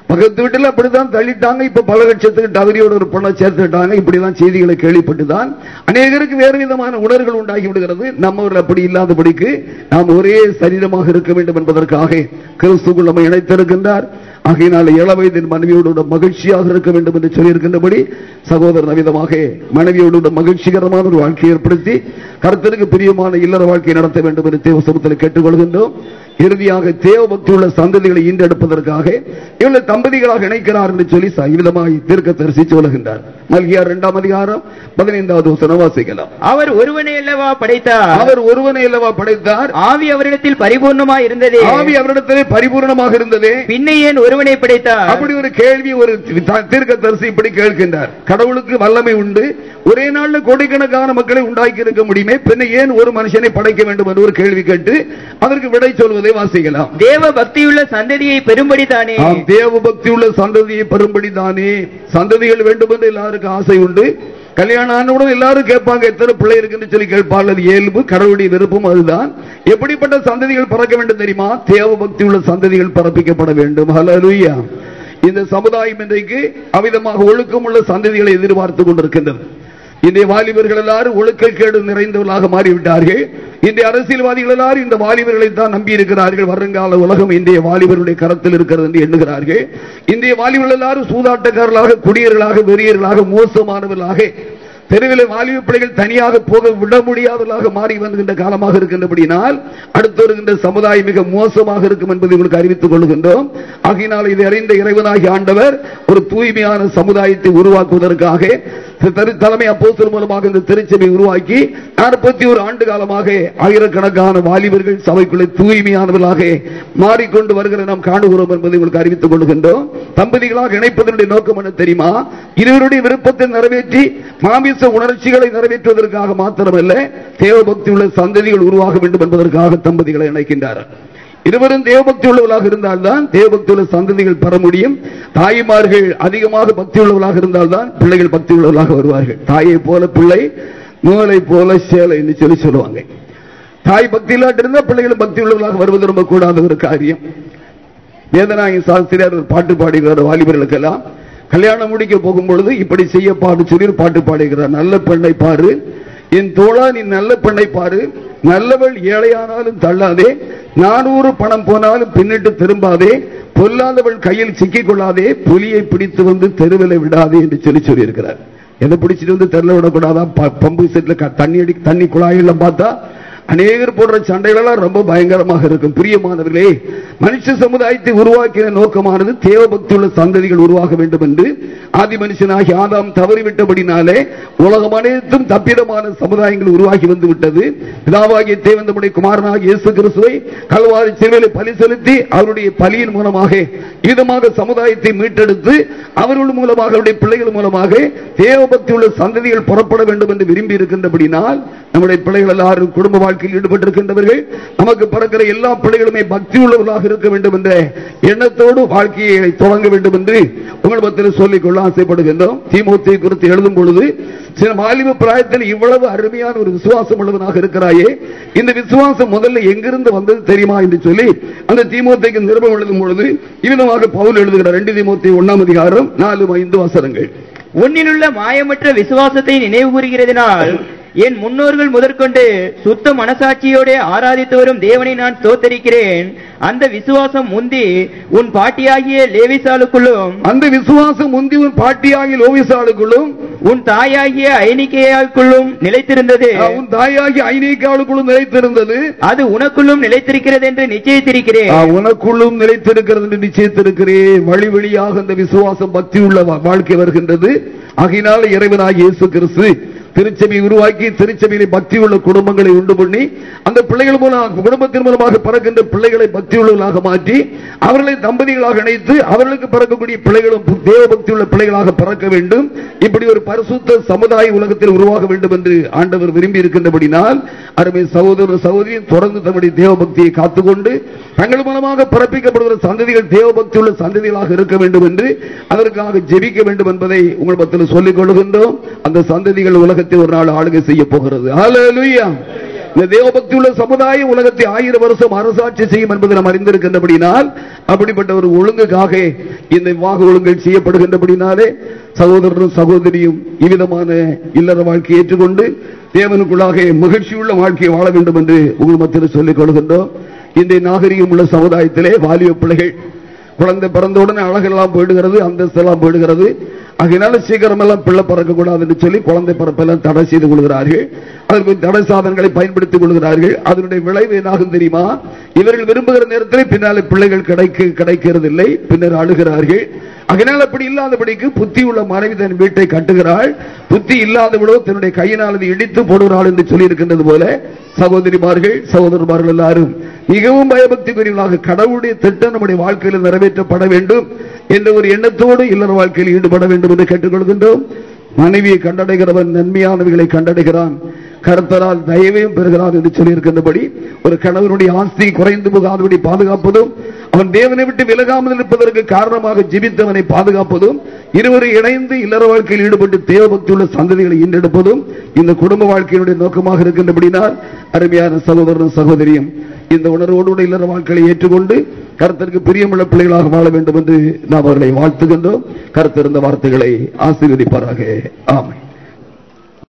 பக்கத்து வீட்டில் அப்படித்தான் தள்ளிட்டாங்க. இப்ப பல லட்சத்துக்கு தகுதியோட ஒரு பொண்ணை சேர்த்துட்டாங்க. இப்படிதான் செய்திகளை கேள்விப்பட்டுதான். அநேகருக்கு வேறு விதமான உணர்வுகள் உண்டாகி விடுகிறது. நம்மவர்கள் அப்படி இல்லாதபடிக்கு நாம் ஒரே சரீரமாக இருக்க வேண்டும் என்பதற்காக கிறிஸ்துக்குள் நம்ம இணைத்திருக்கின்றார். ஆகையினால் இளவயதின் மனைவியோடு மனைவியோட மகிழ்ச்சியாக இருக்க வேண்டும் என்று சொல்லியிருக்கின்றபடி சகோதரன் விதமாக மனைவியோடு மகிழ்ச்சிகரமான ஒரு வாழ்க்கையை ஏற்படுத்தி கருத்தருக்கு பிரியமான இல்லற வாழ்க்கை நடத்த வேண்டும் என்று தேவசமத்தில் கேட்டுக்கொள்கின்றோம். இறுதியாக தேவ பக்தி உள்ள சந்ததிகளை ஈண்டெடுப்பதற்காக இவளை தம்பதிகளாக இணைக்கிறார் என்று சொல்லி சகிதமாய் தீர்க்க தரிசி சொல்லுகின்றார். மல்கியார் இரண்டாம் அதிகாரம் பதினைந்தாவது வசனம் வாசிக்கலாம் அவர் ஒருவனை அல்லவா படைத்தார் அவர் ஒருவனை அல்லவா படைத்தார் ஆவி அவரிடத்தில் பரிபூர்ணமாய் இருந்ததே ஆவி அவரிடத்திலே பரிபூர்ணமாக இருந்ததே பின்ன ஏன் ஒருவனை படைத்தார் அப்படி ஒரு கேள்வி ஒரு தீர்க்க தரிசி இப்படி கேட்கின்றார். கடவுளுக்கு வல்லமை உண்டு. ஒரே நாள்ல கோடிக்கணக்கான மக்களை உண்டாக்கி இருக்க முடியுமே? பின்ன ஏன் ஒரு மனுஷனை படைக்க வேண்டும் என்று ஒரு கேள்வி கேட்டு அதற்கு விடை சொல்வதை வாசிக்கலாம். தேவ பக்தியுள்ள சந்ததியை பெரும்படிதானே ஆம், தேவ பக்தி உள்ள சந்ததியை பெரும்படி தானே. சந்ததிகள் வேண்டும் என்று எல்லாருக்கும் ஆசை உண்டு. கல்யாணம் ஆனவுடன் எல்லாரும் கேட்பாங்க எத்தனை பிள்ளை இருக்குன்னு சொல்லி கேட்பார்கள். அது இயல்பு கடவுளுடைய விருப்பம் அதுதான். எப்படிப்பட்ட சந்ததிகள் பறக்க வேண்டும் தெரியுமா? தேவ பக்தி உள்ள சந்ததிகள் பரப்பிக்கப்பட வேண்டும். ஹalleluya இந்த சமுதாயம் இன்றைக்கு ஒழுக்கம் உள்ள சந்ததிகளை எதிர்பார்த்து கொண்டிருக்கின்றது. இன்றைய வாலிபர்கள் எல்லாரும் ஒழுக்கக்கேடு நிறைந்தவர்களாக மாறிவிட்டார்கள். இன்றைய அரசியல்வாதிகள் எல்லாரும் இந்த வாலிபர்களை தான் நம்பி இருக்கிறார்கள் வருங்கால உலகம் இன்றைய வாலிபருடைய கரத்தில் இருக்கிறது என்று எண்ணுகிறார்கள். இன்றைய வாலிபர்கள் எல்லாரும் சூதாட்டக்காரர்களாக குடியர்களாக வெறியர்களாக மோசமானவர்களாக தெருவில் வாலிப பிள்ளைகள் தனியாக போக விட முடியாதவர்களாக மாறி வருகின்ற காலமாக இருக்கின்றபடினால் அடுத்து வருகின்ற சமுதாயம் மிக மோசமாக இருக்கும் என்பதை உங்களுக்கு அறிவித்துக் கொள்கின்றோம். ஆகினால் இதை அறிந்த இறைவனாகி ஆண்டவர் ஒரு தூய்மையான சமுதாயத்தை உருவாக்குவதற்காக தலைமை அப்போசல் மூலமாக இந்த திருச்சபை உருவாக்கி நாற்பத்தி ஒரு ஆண்டு காலமாக ஆயிரக்கணக்கான வாலிபர்கள் சபைக்குள்ளே தூய்மையானவர்களாக மாறிக்கொண்டு வருகிற நாம் காணுகிறோம் என்பதை உங்களுக்கு அறிவித்துக் கொள்கின்றோம். தம்பதிகளாக இணைப்பதனுடைய நோக்கம் என்ன தெரியுமா? இருவருடைய விருப்பத்தை நிறைவேற்றி மாமிச உணர்ச்சிகளை நிறைவேற்றுவதற்காக மாத்திரமல்ல தேவபக்தி உள்ள சந்ததிகள் உருவாக வேண்டும் என்பதற்காக தம்பதிகளை இணைக்கின்றார்கள் இருவரும் தேவபக்தி உள்ளவர்களாக இருந்தால்தான் தேவபக்தி உள்ள சந்ததிகள் பெற முடியும். தாய்மார்கள் அதிகமாக பக்தி உள்ளவர்களாக இருந்தால்தான் பிள்ளைகள் பக்தி உள்ளவர்களாக வருவார்கள். தாயை போல பிள்ளை நூலை போல சேலை என்று சொல்லி சொல்லுவாங்க. தாய் பக்தி இல்லாட்டு இருந்தா பக்தி உள்ளவர்களாக வருவது ரொம்ப கூடாத ஒரு காரியம். வேதநாயகன் சாஸ்திரியார் பாட்டு பாடுகிறார் வாலிபர்களுக்கெல்லாம். கல்யாணம் முடிக்க போகும் பொழுது இப்படி செய்ய பாடு சொல்லி பாட்டு பாடுகிறார் நல்ல பெண்ணை பாரு. என் தோழா நீ நல்ல பெண்ணை பாரு. நல்லவள் ஏழையானாலும் தள்ளாதே. நானூறு பணம் போனாலும் பின்னிட்டு திரும்பாதே. பொல்லாதவள் கையில் சிக்கிக் கொள்ளாதே புலியை பிடித்து வந்து தெருவில் விடாதே என்று சொல்லி சொல்லியிருக்கிறார். எதை பிடிச்சிட்டு வந்து தெருவில் விடக்கூடாதா? ப- பம்பு செட்ல க- தண்ணி அடி தண்ணி குழாயெல்லாம் பார்த்தா அநேகர் போடுற சண்டைகள் எல்லாம் ரொம்ப பயங்கரமாக இருக்கும். பிரியமானவர்களே மனுஷ சமுதாயத்தை உருவாக்கின நோக்கமானது தேவபக்தி உள்ள சந்ததிகள் உருவாக வேண்டும் என்று ஆதி மனுஷனாகி ஆதாம் தவறிவிட்டபடினாலே உலகம் அனைத்தும் தப்பிதமான சமுதாயங்கள் உருவாகி வந்து விட்டது. பிதாவாகிய தேவந்தமுடைய குமாரனாக இயேசு கிறிஸ்துவை கல்வாரி சிறுவிலை பலி செலுத்தி அவருடைய பலியின் மூலமாக இதமாக சமுதாயத்தை மீட்டெடுத்து அவர்கள் மூலமாக அவருடைய பிள்ளைகள் மூலமாக தேவபக்தி உள்ள சந்ததிகள் புறப்பட வேண்டும் என்று விரும்பி இருக்கின்றபடினால் நம்முடைய பிள்ளைகள் எல்லாரும் குடும்ப வாழ்க்கை வாழ்க்கையில் ஈடுபட்டிருக்கின்றவர்கள் நமக்கு பிறக்கிற எல்லா பிள்ளைகளுமே பக்தி உள்ளவர்களாக இருக்க வேண்டும் என்ற எண்ணத்தோடு வாழ்க்கையை தொடங்க வேண்டும் என்று உங்கள் மத்தியில் சொல்லிக் கொள்ள ஆசைப்படுகின்றோம். திமுக குறித்து எழுதும் பொழுது சில வாலிப பிராயத்தில் இவ்வளவு அருமையான ஒரு விசுவாசம் உள்ளவனாக இருக்கிறாயே இந்த விசுவாசம் முதல்ல எங்கிருந்து வந்தது தெரியுமா என்று சொல்லி அந்த திமுக நிருபம் எழுதும் பொழுது இவ்விதமாக பவுல் எழுதுகிறார். ரெண்டு திமுக ஒன்னாம் அதிகாரம் நாலு ஐந்து வசனங்கள். உன்னிலுள்ள மாயமற்ற விசுவாசத்தை நினைவு கூறுகிறதினால் என் முன்னோர்கள் முதற்கொண்டு சுத்த மனசாட்சியோட ஆராதித்து வரும் தேவனை நான் ஸ்தோத்தரிக்கிறேன். அந்த விசுவாசம் முந்தி உன் பாட்டியாகிய லேவிசாலுக்குள்ளும் அந்த விசுவாசம் முந்தி உன் பாட்டியாகி லோவிசாளுக்குள்ளும் உன் தாயாகிய ஐனிக்கையாக்குள்ளும் நிலைத்திருந்தது. உன் தாயாகி ஐநீக்காளுக்குள்ளும் நிலைத்திருந்தது. அது உனக்குள்ளும் நிலைத்திருக்கிறது என்று நிச்சயித்திருக்கிறேன். உனக்குள்ளும் நிலைத்திருக்கிறது என்று நிச்சயித்திருக்கிறேன். வழி வழியாக அந்த விசுவாசம் பக்தி உள்ள வாழ்க்கை வருகின்றது. ஆகினால இறைவனாகிய இயேசு கிறிஸ்து. திருச்சபை உருவாக்கி திருச்சபையிலே பக்தி உள்ள குடும்பங்களை உண்டு பண்ணி அந்த பிள்ளைகள் மூலம் குடும்பத்தின் மூலமாக பிறக்கின்ற பிள்ளைகளை பக்தி உள்ளவர்களாக மாற்றி அவர்களை தம்பதிகளாக இணைத்து அவர்களுக்கு பிறக்கக்கூடிய பிள்ளைகளும் தேவ பக்தி உள்ள பிள்ளைகளாக பிறக்க வேண்டும். இப்படி ஒரு பரிசுத்த சமுதாய உலகத்தில் உருவாக வேண்டும் என்று ஆண்டவர் விரும்பி இருக்கின்றபடினால் அருமை சகோதர சகோதரியும் தொடர்ந்து தம்முடைய தேவ பக்தியை காத்துக்கொண்டு தங்கள் மூலமாக பிறப்பிக்கப்படுகிற சந்ததிகள் தேவ பக்தி உள்ள சந்ததிகளாக இருக்க வேண்டும் என்று அதற்காக ஜெபிக்க வேண்டும் என்பதை உங்கள் பத்தில் சொல்லிக் கொள்கின்றோம். அந்த சந்ததிகள் உலகத்தில் உலகத்தை ஒரு நாள் ஆளுகை செய்ய போகிறது. இந்த தேவபக்தி உள்ள சமுதாயம் உலகத்தை ஆயிரம் வருஷம் அரசாட்சி செய்யும் என்பதை நாம் அறிந்திருக்கின்றபடினால் அப்படிப்பட்ட ஒரு ஒழுங்குக்காக இந்த விவாக ஒழுங்குகள் செய்யப்படுகின்றபடினாலே சகோதரரும் சகோதரியும் இவ்விதமான இல்லற வாழ்க்கையை ஏற்றுக்கொண்டு தேவனுக்குள்ளாக மகிழ்ச்சியுள்ள வாழ்க்கையை வாழ வேண்டும் என்று உங்கள் மத்தியில் சொல்லிக் கொள்கின்றோம். இன்றைய நாகரிகம் உள்ள சமுதாயத்திலே வாலிப பிள்ளைகள் குழந்தை பிறந்தவுடனே அழகெல்லாம் போயிடுகிறது அந்தஸ்தெல்லாம் போயிடுகிறது. அதனால சீக்கிரம் எல்லாம் பிள்ளை பிறக்கக்கூடாதுன்னு சொல்லி குழந்தை பிறப்பெல்லாம் தடை செய்து கொள்கிறார்கள். அதற்கு தடை சாதனங்களை பயன்படுத்திக் கொள்கிறார்கள். அதனுடைய விளைவு என்னாகும் தெரியுமா? இவர்கள் விரும்புகிற நேரத்தில் பின்னாலே பிள்ளைகள் கிடைக்க கிடைக்கிறது இல்லை பின்னர் அழுகிறார்கள். அதனால் அப்படி இல்லாதபடிக்கு புத்தி உள்ள மனைவி தன் வீட்டை கட்டுகிறாள். புத்தி இல்லாதவளோ தன்னுடைய கையினால் அதை இடித்து போடுகிறாள் என்று சொல்லி இருக்கின்றது போல சகோதரிமார்கள் சகோதரமார்கள் எல்லாரும் மிகவும் பயபக்திக்குரியவர்களாக கடவுளுடைய திட்டம் நம்முடைய வாழ்க்கையில் நிறைவேற்றப்பட வேண்டும் என்ற ஒரு எண்ணத்தோடு இல்லற வாழ்க்கையில் ஈடுபட வேண்டும் என்று கேட்டுக்கொள்கின்றோம். மனைவியை கண்டடைகிறவன் நன்மையானவைகளை கண்டடைகிறான். கருத்தரால் தயவையும் பெறுகிறான் என்று சொல்லியிருக்கின்றபடி ஒரு கணவனுடைய ஆஸ்தி குறைந்து போகாதபடி பாதுகாப்பதும் அவன் தேவனை விட்டு விலகாமல் இருப்பதற்கு காரணமாக ஜீவித்தவனை பாதுகாப்பதும் இருவரும் இணைந்து இல்லற வாழ்க்கையில் ஈடுபட்டு தேவபக்தியுள்ள சந்ததிகளை ஈண்டெடுப்பதும் இந்த குடும்ப வாழ்க்கையினுடைய நோக்கமாக இருக்கின்றபடினால் அருமையான சகோதரன் சகோதரியும் இந்த உணர்வோடு இல்லற வாழ்க்கையை ஏற்றுக்கொண்டு கருத்திற்கு பிரியமுள்ள பிள்ளைகளாக வாழ வேண்டும் என்று நாம் அவர்களை வாழ்த்துகின்றோம். கருத்திருந்த வார்த்தைகளை ஆசீர்வதிப்பாராக. ஆமை